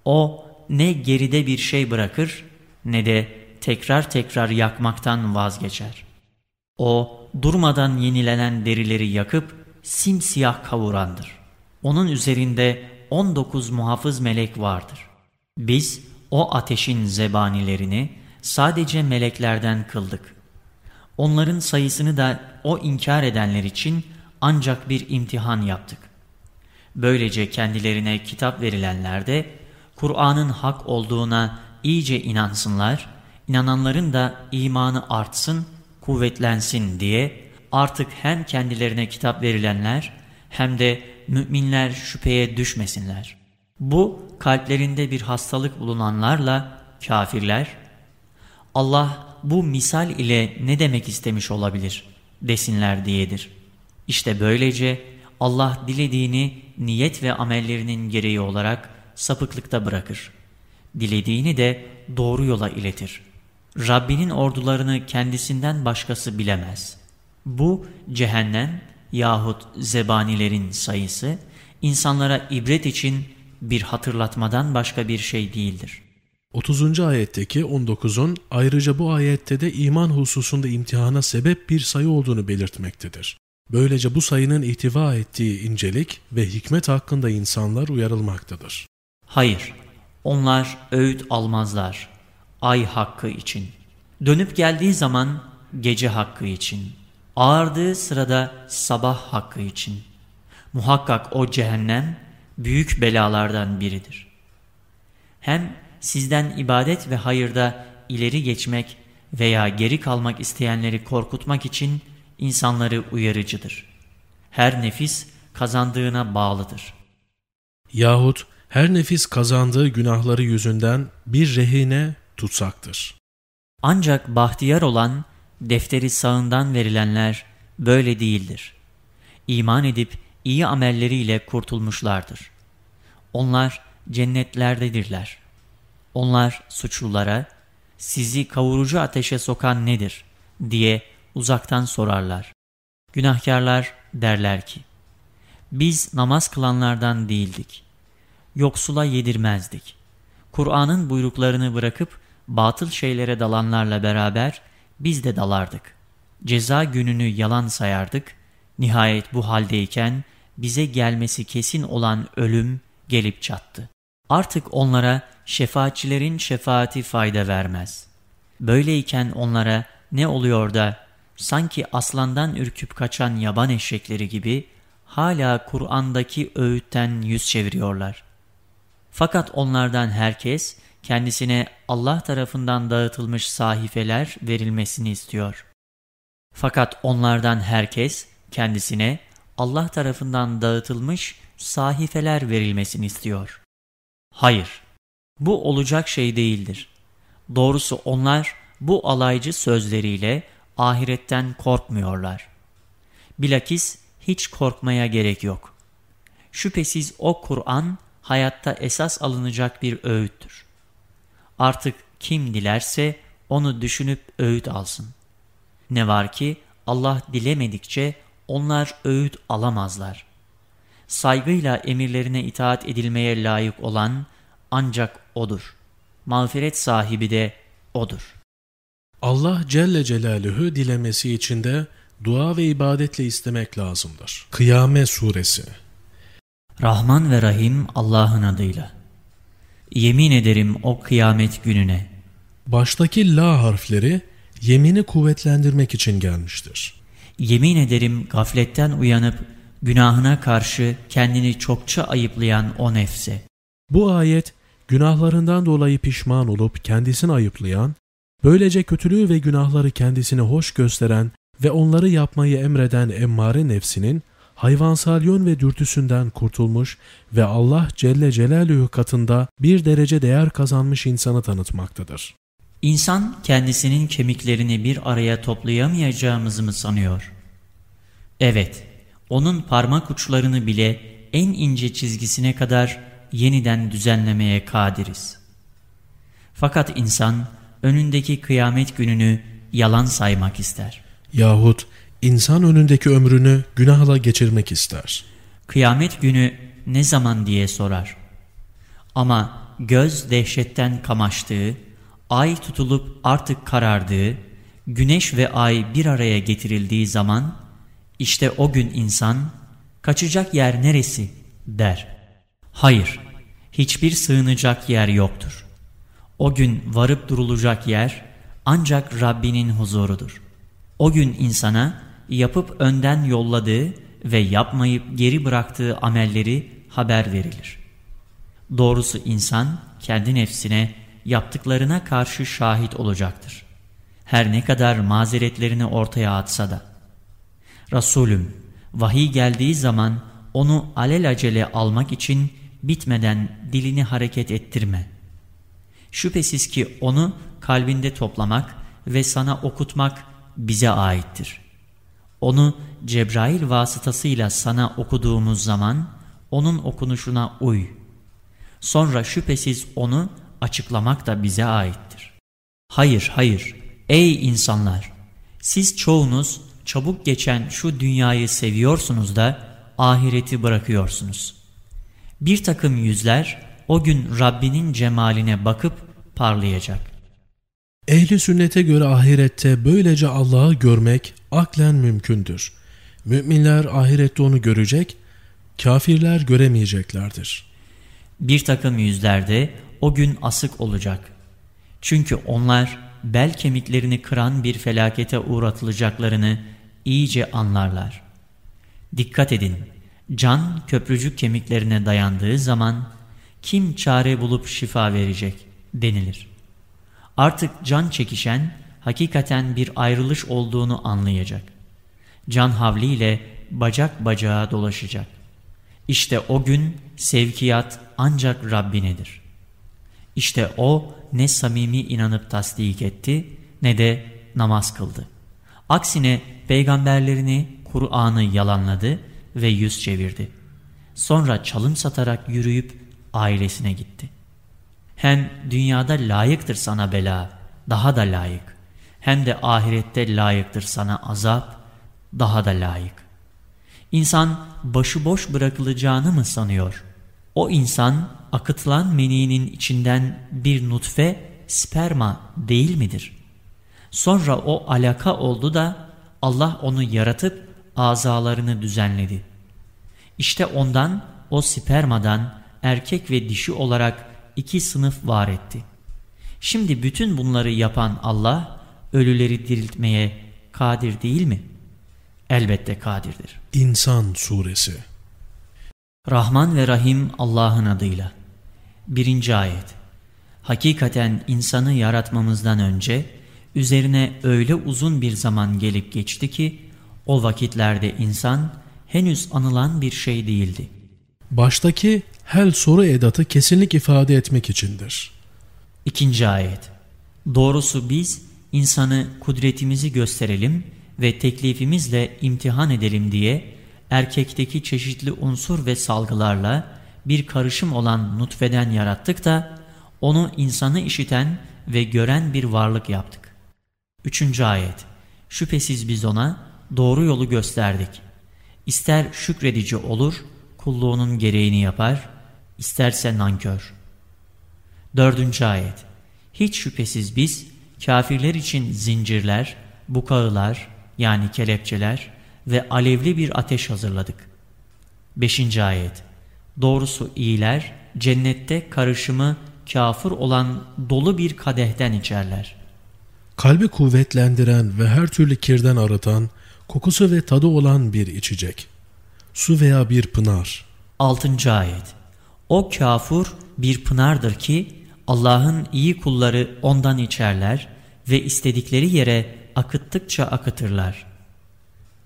O ne geride bir şey bırakır ne de tekrar tekrar yakmaktan vazgeçer. O durmadan yenilenen derileri yakıp simsiyah kavurandır. Onun üzerinde 19 muhafız melek vardır. Biz o ateşin zebanilerini sadece meleklerden kıldık. Onların sayısını da o inkar edenler için ancak bir imtihan yaptık. Böylece kendilerine kitap verilenler de Kur'an'ın hak olduğuna iyice inansınlar, inananların da imanı artsın, kuvvetlensin diye artık hem kendilerine kitap verilenler hem de müminler şüpheye düşmesinler. Bu kalplerinde bir hastalık bulunanlarla kafirler, Allah bu misal ile ne demek istemiş olabilir desinler diyedir. İşte böylece Allah dilediğini niyet ve amellerinin gereği olarak sapıklıkta bırakır. Dilediğini de doğru yola iletir. Rabbinin ordularını kendisinden başkası bilemez. Bu cehennem yahut zebanilerin sayısı insanlara ibret için bir hatırlatmadan başka bir şey değildir. 30. ayetteki 19'un ayrıca bu ayette de iman hususunda imtihana sebep bir sayı olduğunu belirtmektedir. Böylece bu sayının ihtiva ettiği incelik ve hikmet hakkında insanlar uyarılmaktadır. Hayır, onlar öğüt almazlar. Ay hakkı için. Dönüp geldiği zaman gece hakkı için. Ağırdığı sırada sabah hakkı için. Muhakkak o cehennem büyük belalardan biridir. Hem sizden ibadet ve hayırda ileri geçmek veya geri kalmak isteyenleri korkutmak için insanları uyarıcıdır. Her nefis kazandığına bağlıdır. Yahut her nefis kazandığı günahları yüzünden bir rehine tutsaktır. Ancak bahtiyar olan defteri sağından verilenler böyle değildir. İman edip iyi amelleriyle kurtulmuşlardır. Onlar cennetlerdedirler. Onlar suçlulara sizi kavurucu ateşe sokan nedir diye uzaktan sorarlar. Günahkarlar derler ki biz namaz kılanlardan değildik. Yoksula yedirmezdik. Kur'an'ın buyruklarını bırakıp batıl şeylere dalanlarla beraber biz de dalardık. Ceza gününü yalan sayardık. Nihayet bu haldeyken bize gelmesi kesin olan ölüm gelip çattı. Artık onlara şefaatçilerin şefaati fayda vermez. Böyleyken onlara ne oluyor da sanki aslandan ürküp kaçan yaban eşekleri gibi hala Kur'an'daki öğütten yüz çeviriyorlar. Fakat onlardan herkes kendisine Allah tarafından dağıtılmış sahifeler verilmesini istiyor. Fakat onlardan herkes kendisine Allah tarafından dağıtılmış sahifeler verilmesini istiyor. Hayır, bu olacak şey değildir. Doğrusu onlar bu alaycı sözleriyle ahiretten korkmuyorlar. Bilakis hiç korkmaya gerek yok. Şüphesiz o Kur'an hayatta esas alınacak bir öğüttür. Artık kim dilerse onu düşünüp öğüt alsın. Ne var ki Allah dilemedikçe onlar öğüt alamazlar. Saygıyla emirlerine itaat edilmeye layık olan ancak O'dur. Mağfiret sahibi de O'dur. Allah Celle Celaluhu dilemesi için de dua ve ibadetle istemek lazımdır. Kıyame Suresi Rahman ve Rahim Allah'ın adıyla. Yemin ederim o kıyamet gününe. Baştaki la harfleri yemini kuvvetlendirmek için gelmiştir. Yemin ederim gafletten uyanıp günahına karşı kendini çokça ayıplayan o nefse. Bu ayet günahlarından dolayı pişman olup kendisini ayıplayan, böylece kötülüğü ve günahları kendisine hoş gösteren ve onları yapmayı emreden emmare nefsinin hayvansal yön ve dürtüsünden kurtulmuş ve Allah Celle Celaluhu katında bir derece değer kazanmış insanı tanıtmaktadır. İnsan kendisinin kemiklerini bir araya toplayamayacağımızı mı sanıyor? Evet, onun parmak uçlarını bile en ince çizgisine kadar yeniden düzenlemeye kadiriz. Fakat insan önündeki kıyamet gününü yalan saymak ister. Yahut insan önündeki ömrünü günahla geçirmek ister. Kıyamet günü ne zaman diye sorar. Ama göz dehşetten kamaştığı, ay tutulup artık karardığı, güneş ve ay bir araya getirildiği zaman, işte o gün insan, kaçacak yer neresi der. Hayır, hiçbir sığınacak yer yoktur. O gün varıp durulacak yer ancak Rabbinin huzurudur. O gün insana yapıp önden yolladığı ve yapmayıp geri bıraktığı amelleri haber verilir. Doğrusu insan kendi nefsine yaptıklarına karşı şahit olacaktır. Her ne kadar mazeretlerini ortaya atsa da. Resulüm, vahiy geldiği zaman onu alelacele almak için bitmeden dilini hareket ettirme. Şüphesiz ki onu kalbinde toplamak ve sana okutmak bize aittir. Onu Cebrail vasıtasıyla sana okuduğumuz zaman onun okunuşuna uy. Sonra şüphesiz onu açıklamak da bize aittir. Hayır, hayır, ey insanlar! Siz çoğunuz çabuk geçen şu dünyayı seviyorsunuz da ahireti bırakıyorsunuz. Bir takım yüzler o gün Rabbinin cemaline bakıp parlayacak. Ehli sünnete göre ahirette böylece Allah'ı görmek aklen mümkündür. Müminler ahirette onu görecek, kafirler göremeyeceklerdir. Bir takım yüzlerde o gün asık olacak. Çünkü onlar bel kemiklerini kıran bir felakete uğratılacaklarını iyice anlarlar. Dikkat edin, can köprücük kemiklerine dayandığı zaman kim çare bulup şifa verecek denilir. Artık can çekişen hakikaten bir ayrılış olduğunu anlayacak. Can havliyle bacak bacağa dolaşacak. İşte o gün sevkiyat ancak Rabbinedir. İşte o ne samimi inanıp tasdik etti ne de namaz kıldı. Aksine peygamberlerini, Kur'an'ı yalanladı ve yüz çevirdi. Sonra çalım satarak yürüyüp ailesine gitti. Hem dünyada layıktır sana bela, daha da layık. Hem de ahirette layıktır sana azap, daha da layık. İnsan başıboş bırakılacağını mı sanıyor? O insan akıtılan meninin içinden bir nutfe sperma değil midir? Sonra o alaka oldu da Allah onu yaratıp azalarını düzenledi. İşte ondan o spermadan erkek ve dişi olarak iki sınıf var etti. Şimdi bütün bunları yapan Allah ölüleri diriltmeye kadir değil mi? Elbette kadirdir. İnsan Suresi Rahman ve Rahim Allah'ın adıyla. Birinci ayet. Hakikaten insanı yaratmamızdan önce üzerine öyle uzun bir zaman gelip geçti ki o vakitlerde insan henüz anılan bir şey değildi. Baştaki hel soru edatı kesinlik ifade etmek içindir. İkinci ayet. Doğrusu biz insanı kudretimizi gösterelim ve teklifimizle imtihan edelim diye erkekteki çeşitli unsur ve salgılarla bir karışım olan nutfeden yarattık da onu insanı işiten ve gören bir varlık yaptık. Üçüncü ayet. Şüphesiz biz ona doğru yolu gösterdik. İster şükredici olur, kulluğunun gereğini yapar, isterse nankör. Dördüncü ayet. Hiç şüphesiz biz kafirler için zincirler, bukağılar yani kelepçeler ve alevli bir ateş hazırladık. Beşinci ayet. Doğrusu iyiler cennette karışımı kafir olan dolu bir kadehten içerler. Kalbi kuvvetlendiren ve her türlü kirden arıtan, kokusu ve tadı olan bir içecek. Su veya bir pınar. Altıncı ayet. O kafur bir pınardır ki Allah'ın iyi kulları ondan içerler ve istedikleri yere akıttıkça akıtırlar.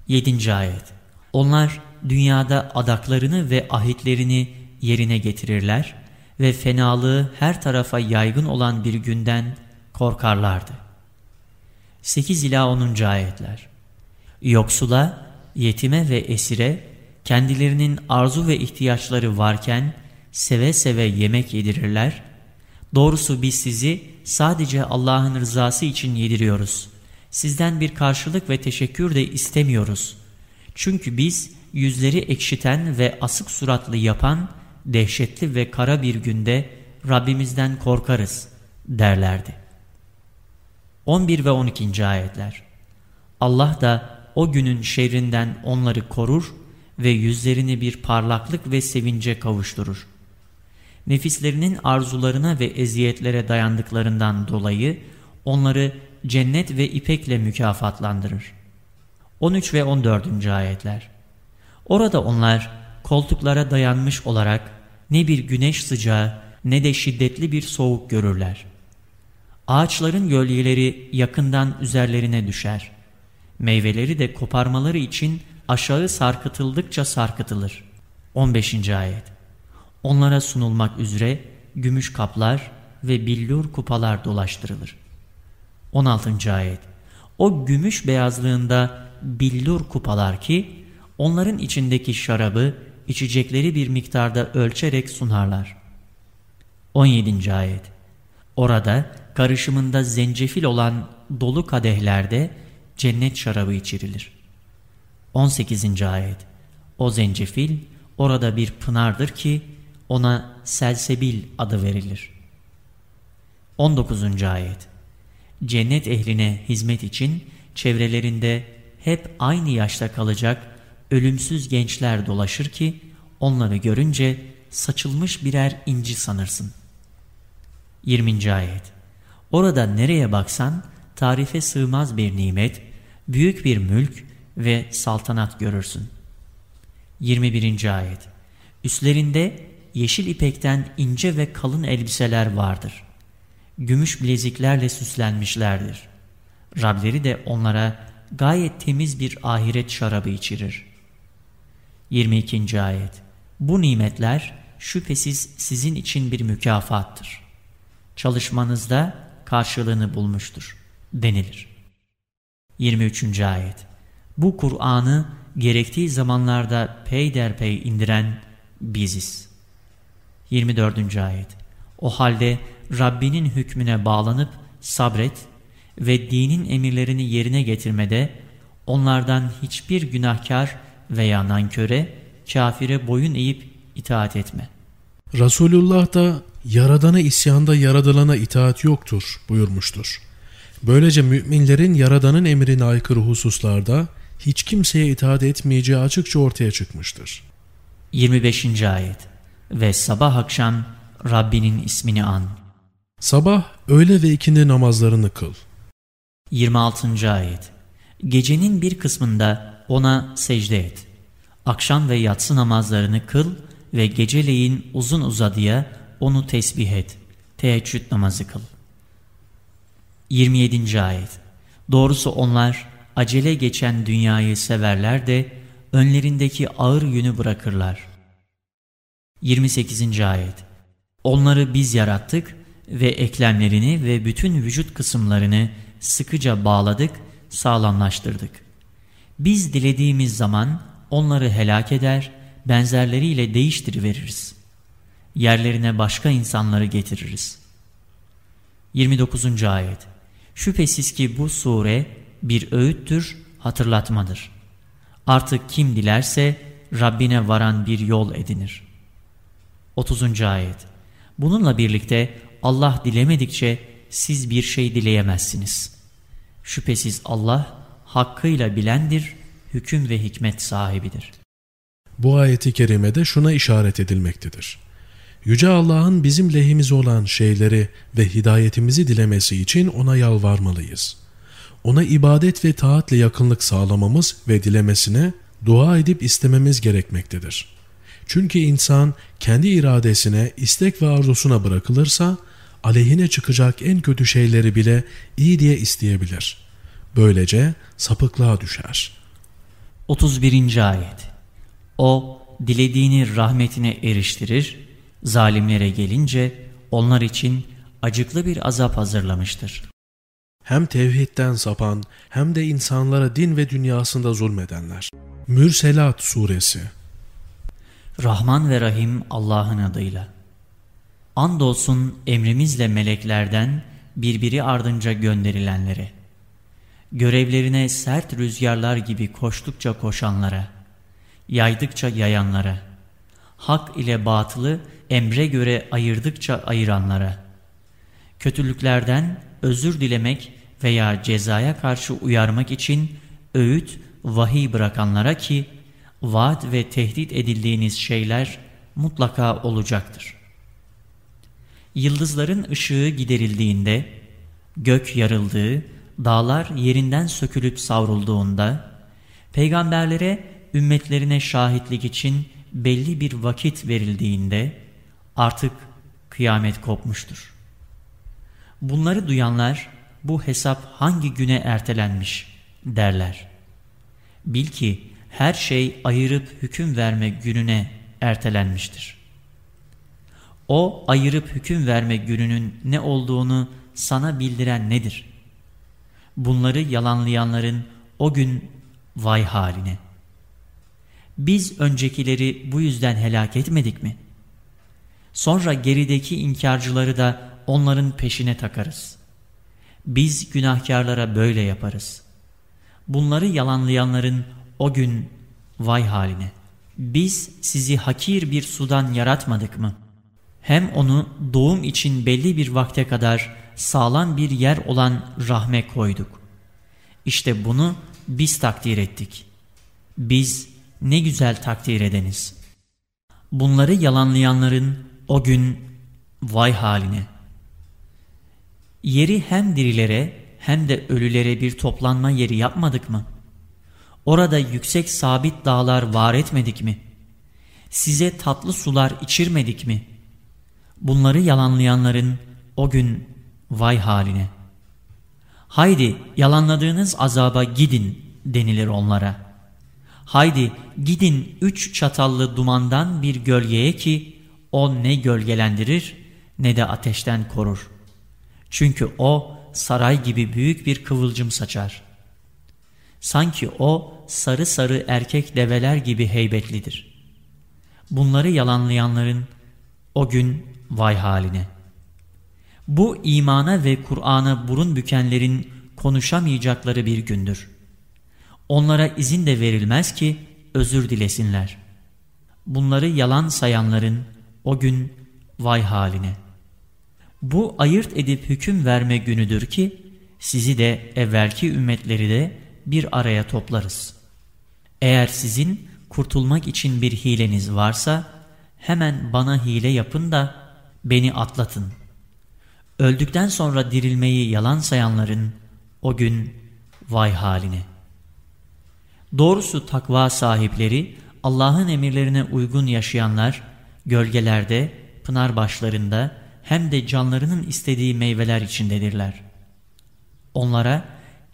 7. ayet Onlar dünyada adaklarını ve ahitlerini yerine getirirler ve fenalığı her tarafa yaygın olan bir günden korkarlardı. 8 ila 10. ayetler Yoksula, yetime ve esire kendilerinin arzu ve ihtiyaçları varken seve seve yemek yedirirler. Doğrusu biz sizi sadece Allah'ın rızası için yediriyoruz. Sizden bir karşılık ve teşekkür de istemiyoruz. Çünkü biz yüzleri ekşiten ve asık suratlı yapan dehşetli ve kara bir günde Rabbimizden korkarız derlerdi. 11 ve 12. ayetler Allah da o günün şerrinden onları korur ve yüzlerini bir parlaklık ve sevince kavuşturur. Nefislerinin arzularına ve eziyetlere dayandıklarından dolayı onları cennet ve ipekle mükafatlandırır. 13 ve 14. ayetler Orada onlar koltuklara dayanmış olarak ne bir güneş sıcağı ne de şiddetli bir soğuk görürler. Ağaçların gölgeleri yakından üzerlerine düşer. Meyveleri de koparmaları için aşağı sarkıtıldıkça sarkıtılır. 15. ayet Onlara sunulmak üzere gümüş kaplar ve billur kupalar dolaştırılır. 16. ayet O gümüş beyazlığında billur kupalar ki onların içindeki şarabı içecekleri bir miktarda ölçerek sunarlar. 17. ayet Orada karışımında zencefil olan dolu kadehlerde cennet şarabı içirilir. 18. ayet O zencefil orada bir pınardır ki ona selsebil adı verilir. 19. ayet Cennet ehline hizmet için çevrelerinde hep aynı yaşta kalacak ölümsüz gençler dolaşır ki onları görünce saçılmış birer inci sanırsın. 20. ayet Orada nereye baksan tarife sığmaz bir nimet, büyük bir mülk ve saltanat görürsün. 21. ayet Üstlerinde yeşil ipekten ince ve kalın elbiseler vardır. Gümüş bileziklerle süslenmişlerdir. Rableri de onlara gayet temiz bir ahiret şarabı içirir. 22. ayet Bu nimetler şüphesiz sizin için bir mükafattır. Çalışmanızda karşılığını bulmuştur denilir. 23. ayet Bu Kur'an'ı gerektiği zamanlarda peyderpey indiren biziz. 24. ayet O halde Rabbinin hükmüne bağlanıp sabret ve dinin emirlerini yerine getirmede onlardan hiçbir günahkar veya nanköre, kafire boyun eğip itaat etme. Resulullah da Yaradana isyanda yaradılana itaat yoktur buyurmuştur. Böylece müminlerin Yaradan'ın emrine aykırı hususlarda hiç kimseye itaat etmeyeceği açıkça ortaya çıkmıştır. 25. Ayet Ve sabah akşam Rabbinin ismini an. Sabah, öğle ve ikindi namazlarını kıl. 26. Ayet Gecenin bir kısmında ona secde et. Akşam ve yatsı namazlarını kıl ve geceleyin uzun uzadıya onu tesbih et. Teheccüd namazı kıl. 27. Ayet Doğrusu onlar acele geçen dünyayı severler de önlerindeki ağır yünü bırakırlar. 28. Ayet Onları biz yarattık ve eklemlerini ve bütün vücut kısımlarını sıkıca bağladık, sağlamlaştırdık. Biz dilediğimiz zaman onları helak eder, benzerleriyle değiştiriveririz. Yerlerine başka insanları getiririz. 29. Ayet Şüphesiz ki bu sure bir öğüttür, hatırlatmadır. Artık kim dilerse Rabbine varan bir yol edinir. 30. Ayet Bununla birlikte Allah dilemedikçe siz bir şey dileyemezsiniz. Şüphesiz Allah hakkıyla bilendir, hüküm ve hikmet sahibidir. Bu ayeti kerimede şuna işaret edilmektedir. Yüce Allah'ın bizim lehimize olan şeyleri ve hidayetimizi dilemesi için ona yalvarmalıyız. Ona ibadet ve taatle yakınlık sağlamamız ve dilemesine dua edip istememiz gerekmektedir. Çünkü insan kendi iradesine, istek ve arzusuna bırakılırsa aleyhine çıkacak en kötü şeyleri bile iyi diye isteyebilir. Böylece sapıklığa düşer. 31. Ayet O dilediğini rahmetine eriştirir, zalimlere gelince onlar için acıklı bir azap hazırlamıştır. Hem tevhidden sapan hem de insanlara din ve dünyasında zulmedenler. Mürselat Suresi Rahman ve Rahim Allah'ın adıyla. Andolsun emrimizle meleklerden birbiri ardınca gönderilenlere. Görevlerine sert rüzgarlar gibi koştukça koşanlara, yaydıkça yayanlara, hak ile batılı emre göre ayırdıkça ayıranlara, kötülüklerden özür dilemek veya cezaya karşı uyarmak için öğüt, vahiy bırakanlara ki, vaat ve tehdit edildiğiniz şeyler mutlaka olacaktır. Yıldızların ışığı giderildiğinde, gök yarıldığı, dağlar yerinden sökülüp savrulduğunda, peygamberlere ümmetlerine şahitlik için belli bir vakit verildiğinde artık kıyamet kopmuştur. Bunları duyanlar bu hesap hangi güne ertelenmiş derler. Bil ki her şey ayırıp hüküm verme gününe ertelenmiştir. O ayırıp hüküm verme gününün ne olduğunu sana bildiren nedir? Bunları yalanlayanların o gün vay haline. Biz öncekileri bu yüzden helak etmedik mi? Sonra gerideki inkarcıları da onların peşine takarız. Biz günahkarlara böyle yaparız. Bunları yalanlayanların o gün vay haline. Biz sizi hakir bir sudan yaratmadık mı? Hem onu doğum için belli bir vakte kadar sağlam bir yer olan rahme koyduk. İşte bunu biz takdir ettik. Biz ne güzel takdir edeniz. Bunları yalanlayanların o gün vay haline. Yeri hem dirilere hem de ölülere bir toplanma yeri yapmadık mı? Orada yüksek sabit dağlar var etmedik mi? Size tatlı sular içirmedik mi? Bunları yalanlayanların o gün vay haline. Haydi yalanladığınız azaba gidin denilir onlara. Haydi gidin üç çatallı dumandan bir gölgeye ki o ne gölgelendirir ne de ateşten korur. Çünkü o saray gibi büyük bir kıvılcım saçar. Sanki o sarı sarı erkek develer gibi heybetlidir. Bunları yalanlayanların o gün vay haline. Bu imana ve Kur'an'a burun bükenlerin konuşamayacakları bir gündür. Onlara izin de verilmez ki özür dilesinler. Bunları yalan sayanların o gün vay haline. Bu ayırt edip hüküm verme günüdür ki sizi de evvelki ümmetleri de bir araya toplarız. Eğer sizin kurtulmak için bir hileniz varsa hemen bana hile yapın da beni atlatın. Öldükten sonra dirilmeyi yalan sayanların o gün vay haline. Doğrusu takva sahipleri Allah'ın emirlerine uygun yaşayanlar gölgelerde, pınar başlarında hem de canlarının istediği meyveler içindedirler. Onlara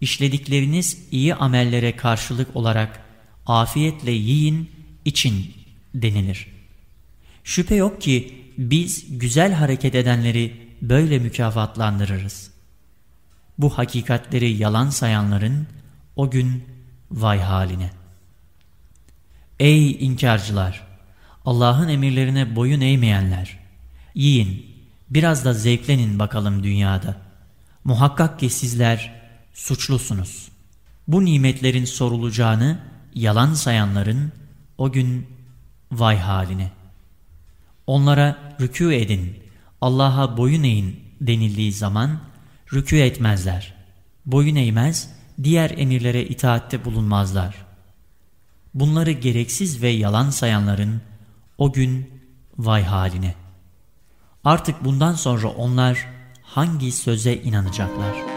işledikleriniz iyi amellere karşılık olarak afiyetle yiyin, için denilir. Şüphe yok ki biz güzel hareket edenleri böyle mükafatlandırırız. Bu hakikatleri yalan sayanların o gün vay haline. Ey inkarcılar! Allah'ın emirlerine boyun eğmeyenler! Yiyin, biraz da zevklenin bakalım dünyada. Muhakkak ki sizler suçlusunuz. Bu nimetlerin sorulacağını yalan sayanların o gün vay haline. Onlara rükû edin, Allah'a boyun eğin denildiği zaman rükû etmezler. Boyun eğmez, diğer emirlere itaatte bulunmazlar. Bunları gereksiz ve yalan sayanların o gün vay haline. Artık bundan sonra onlar hangi söze inanacaklar?''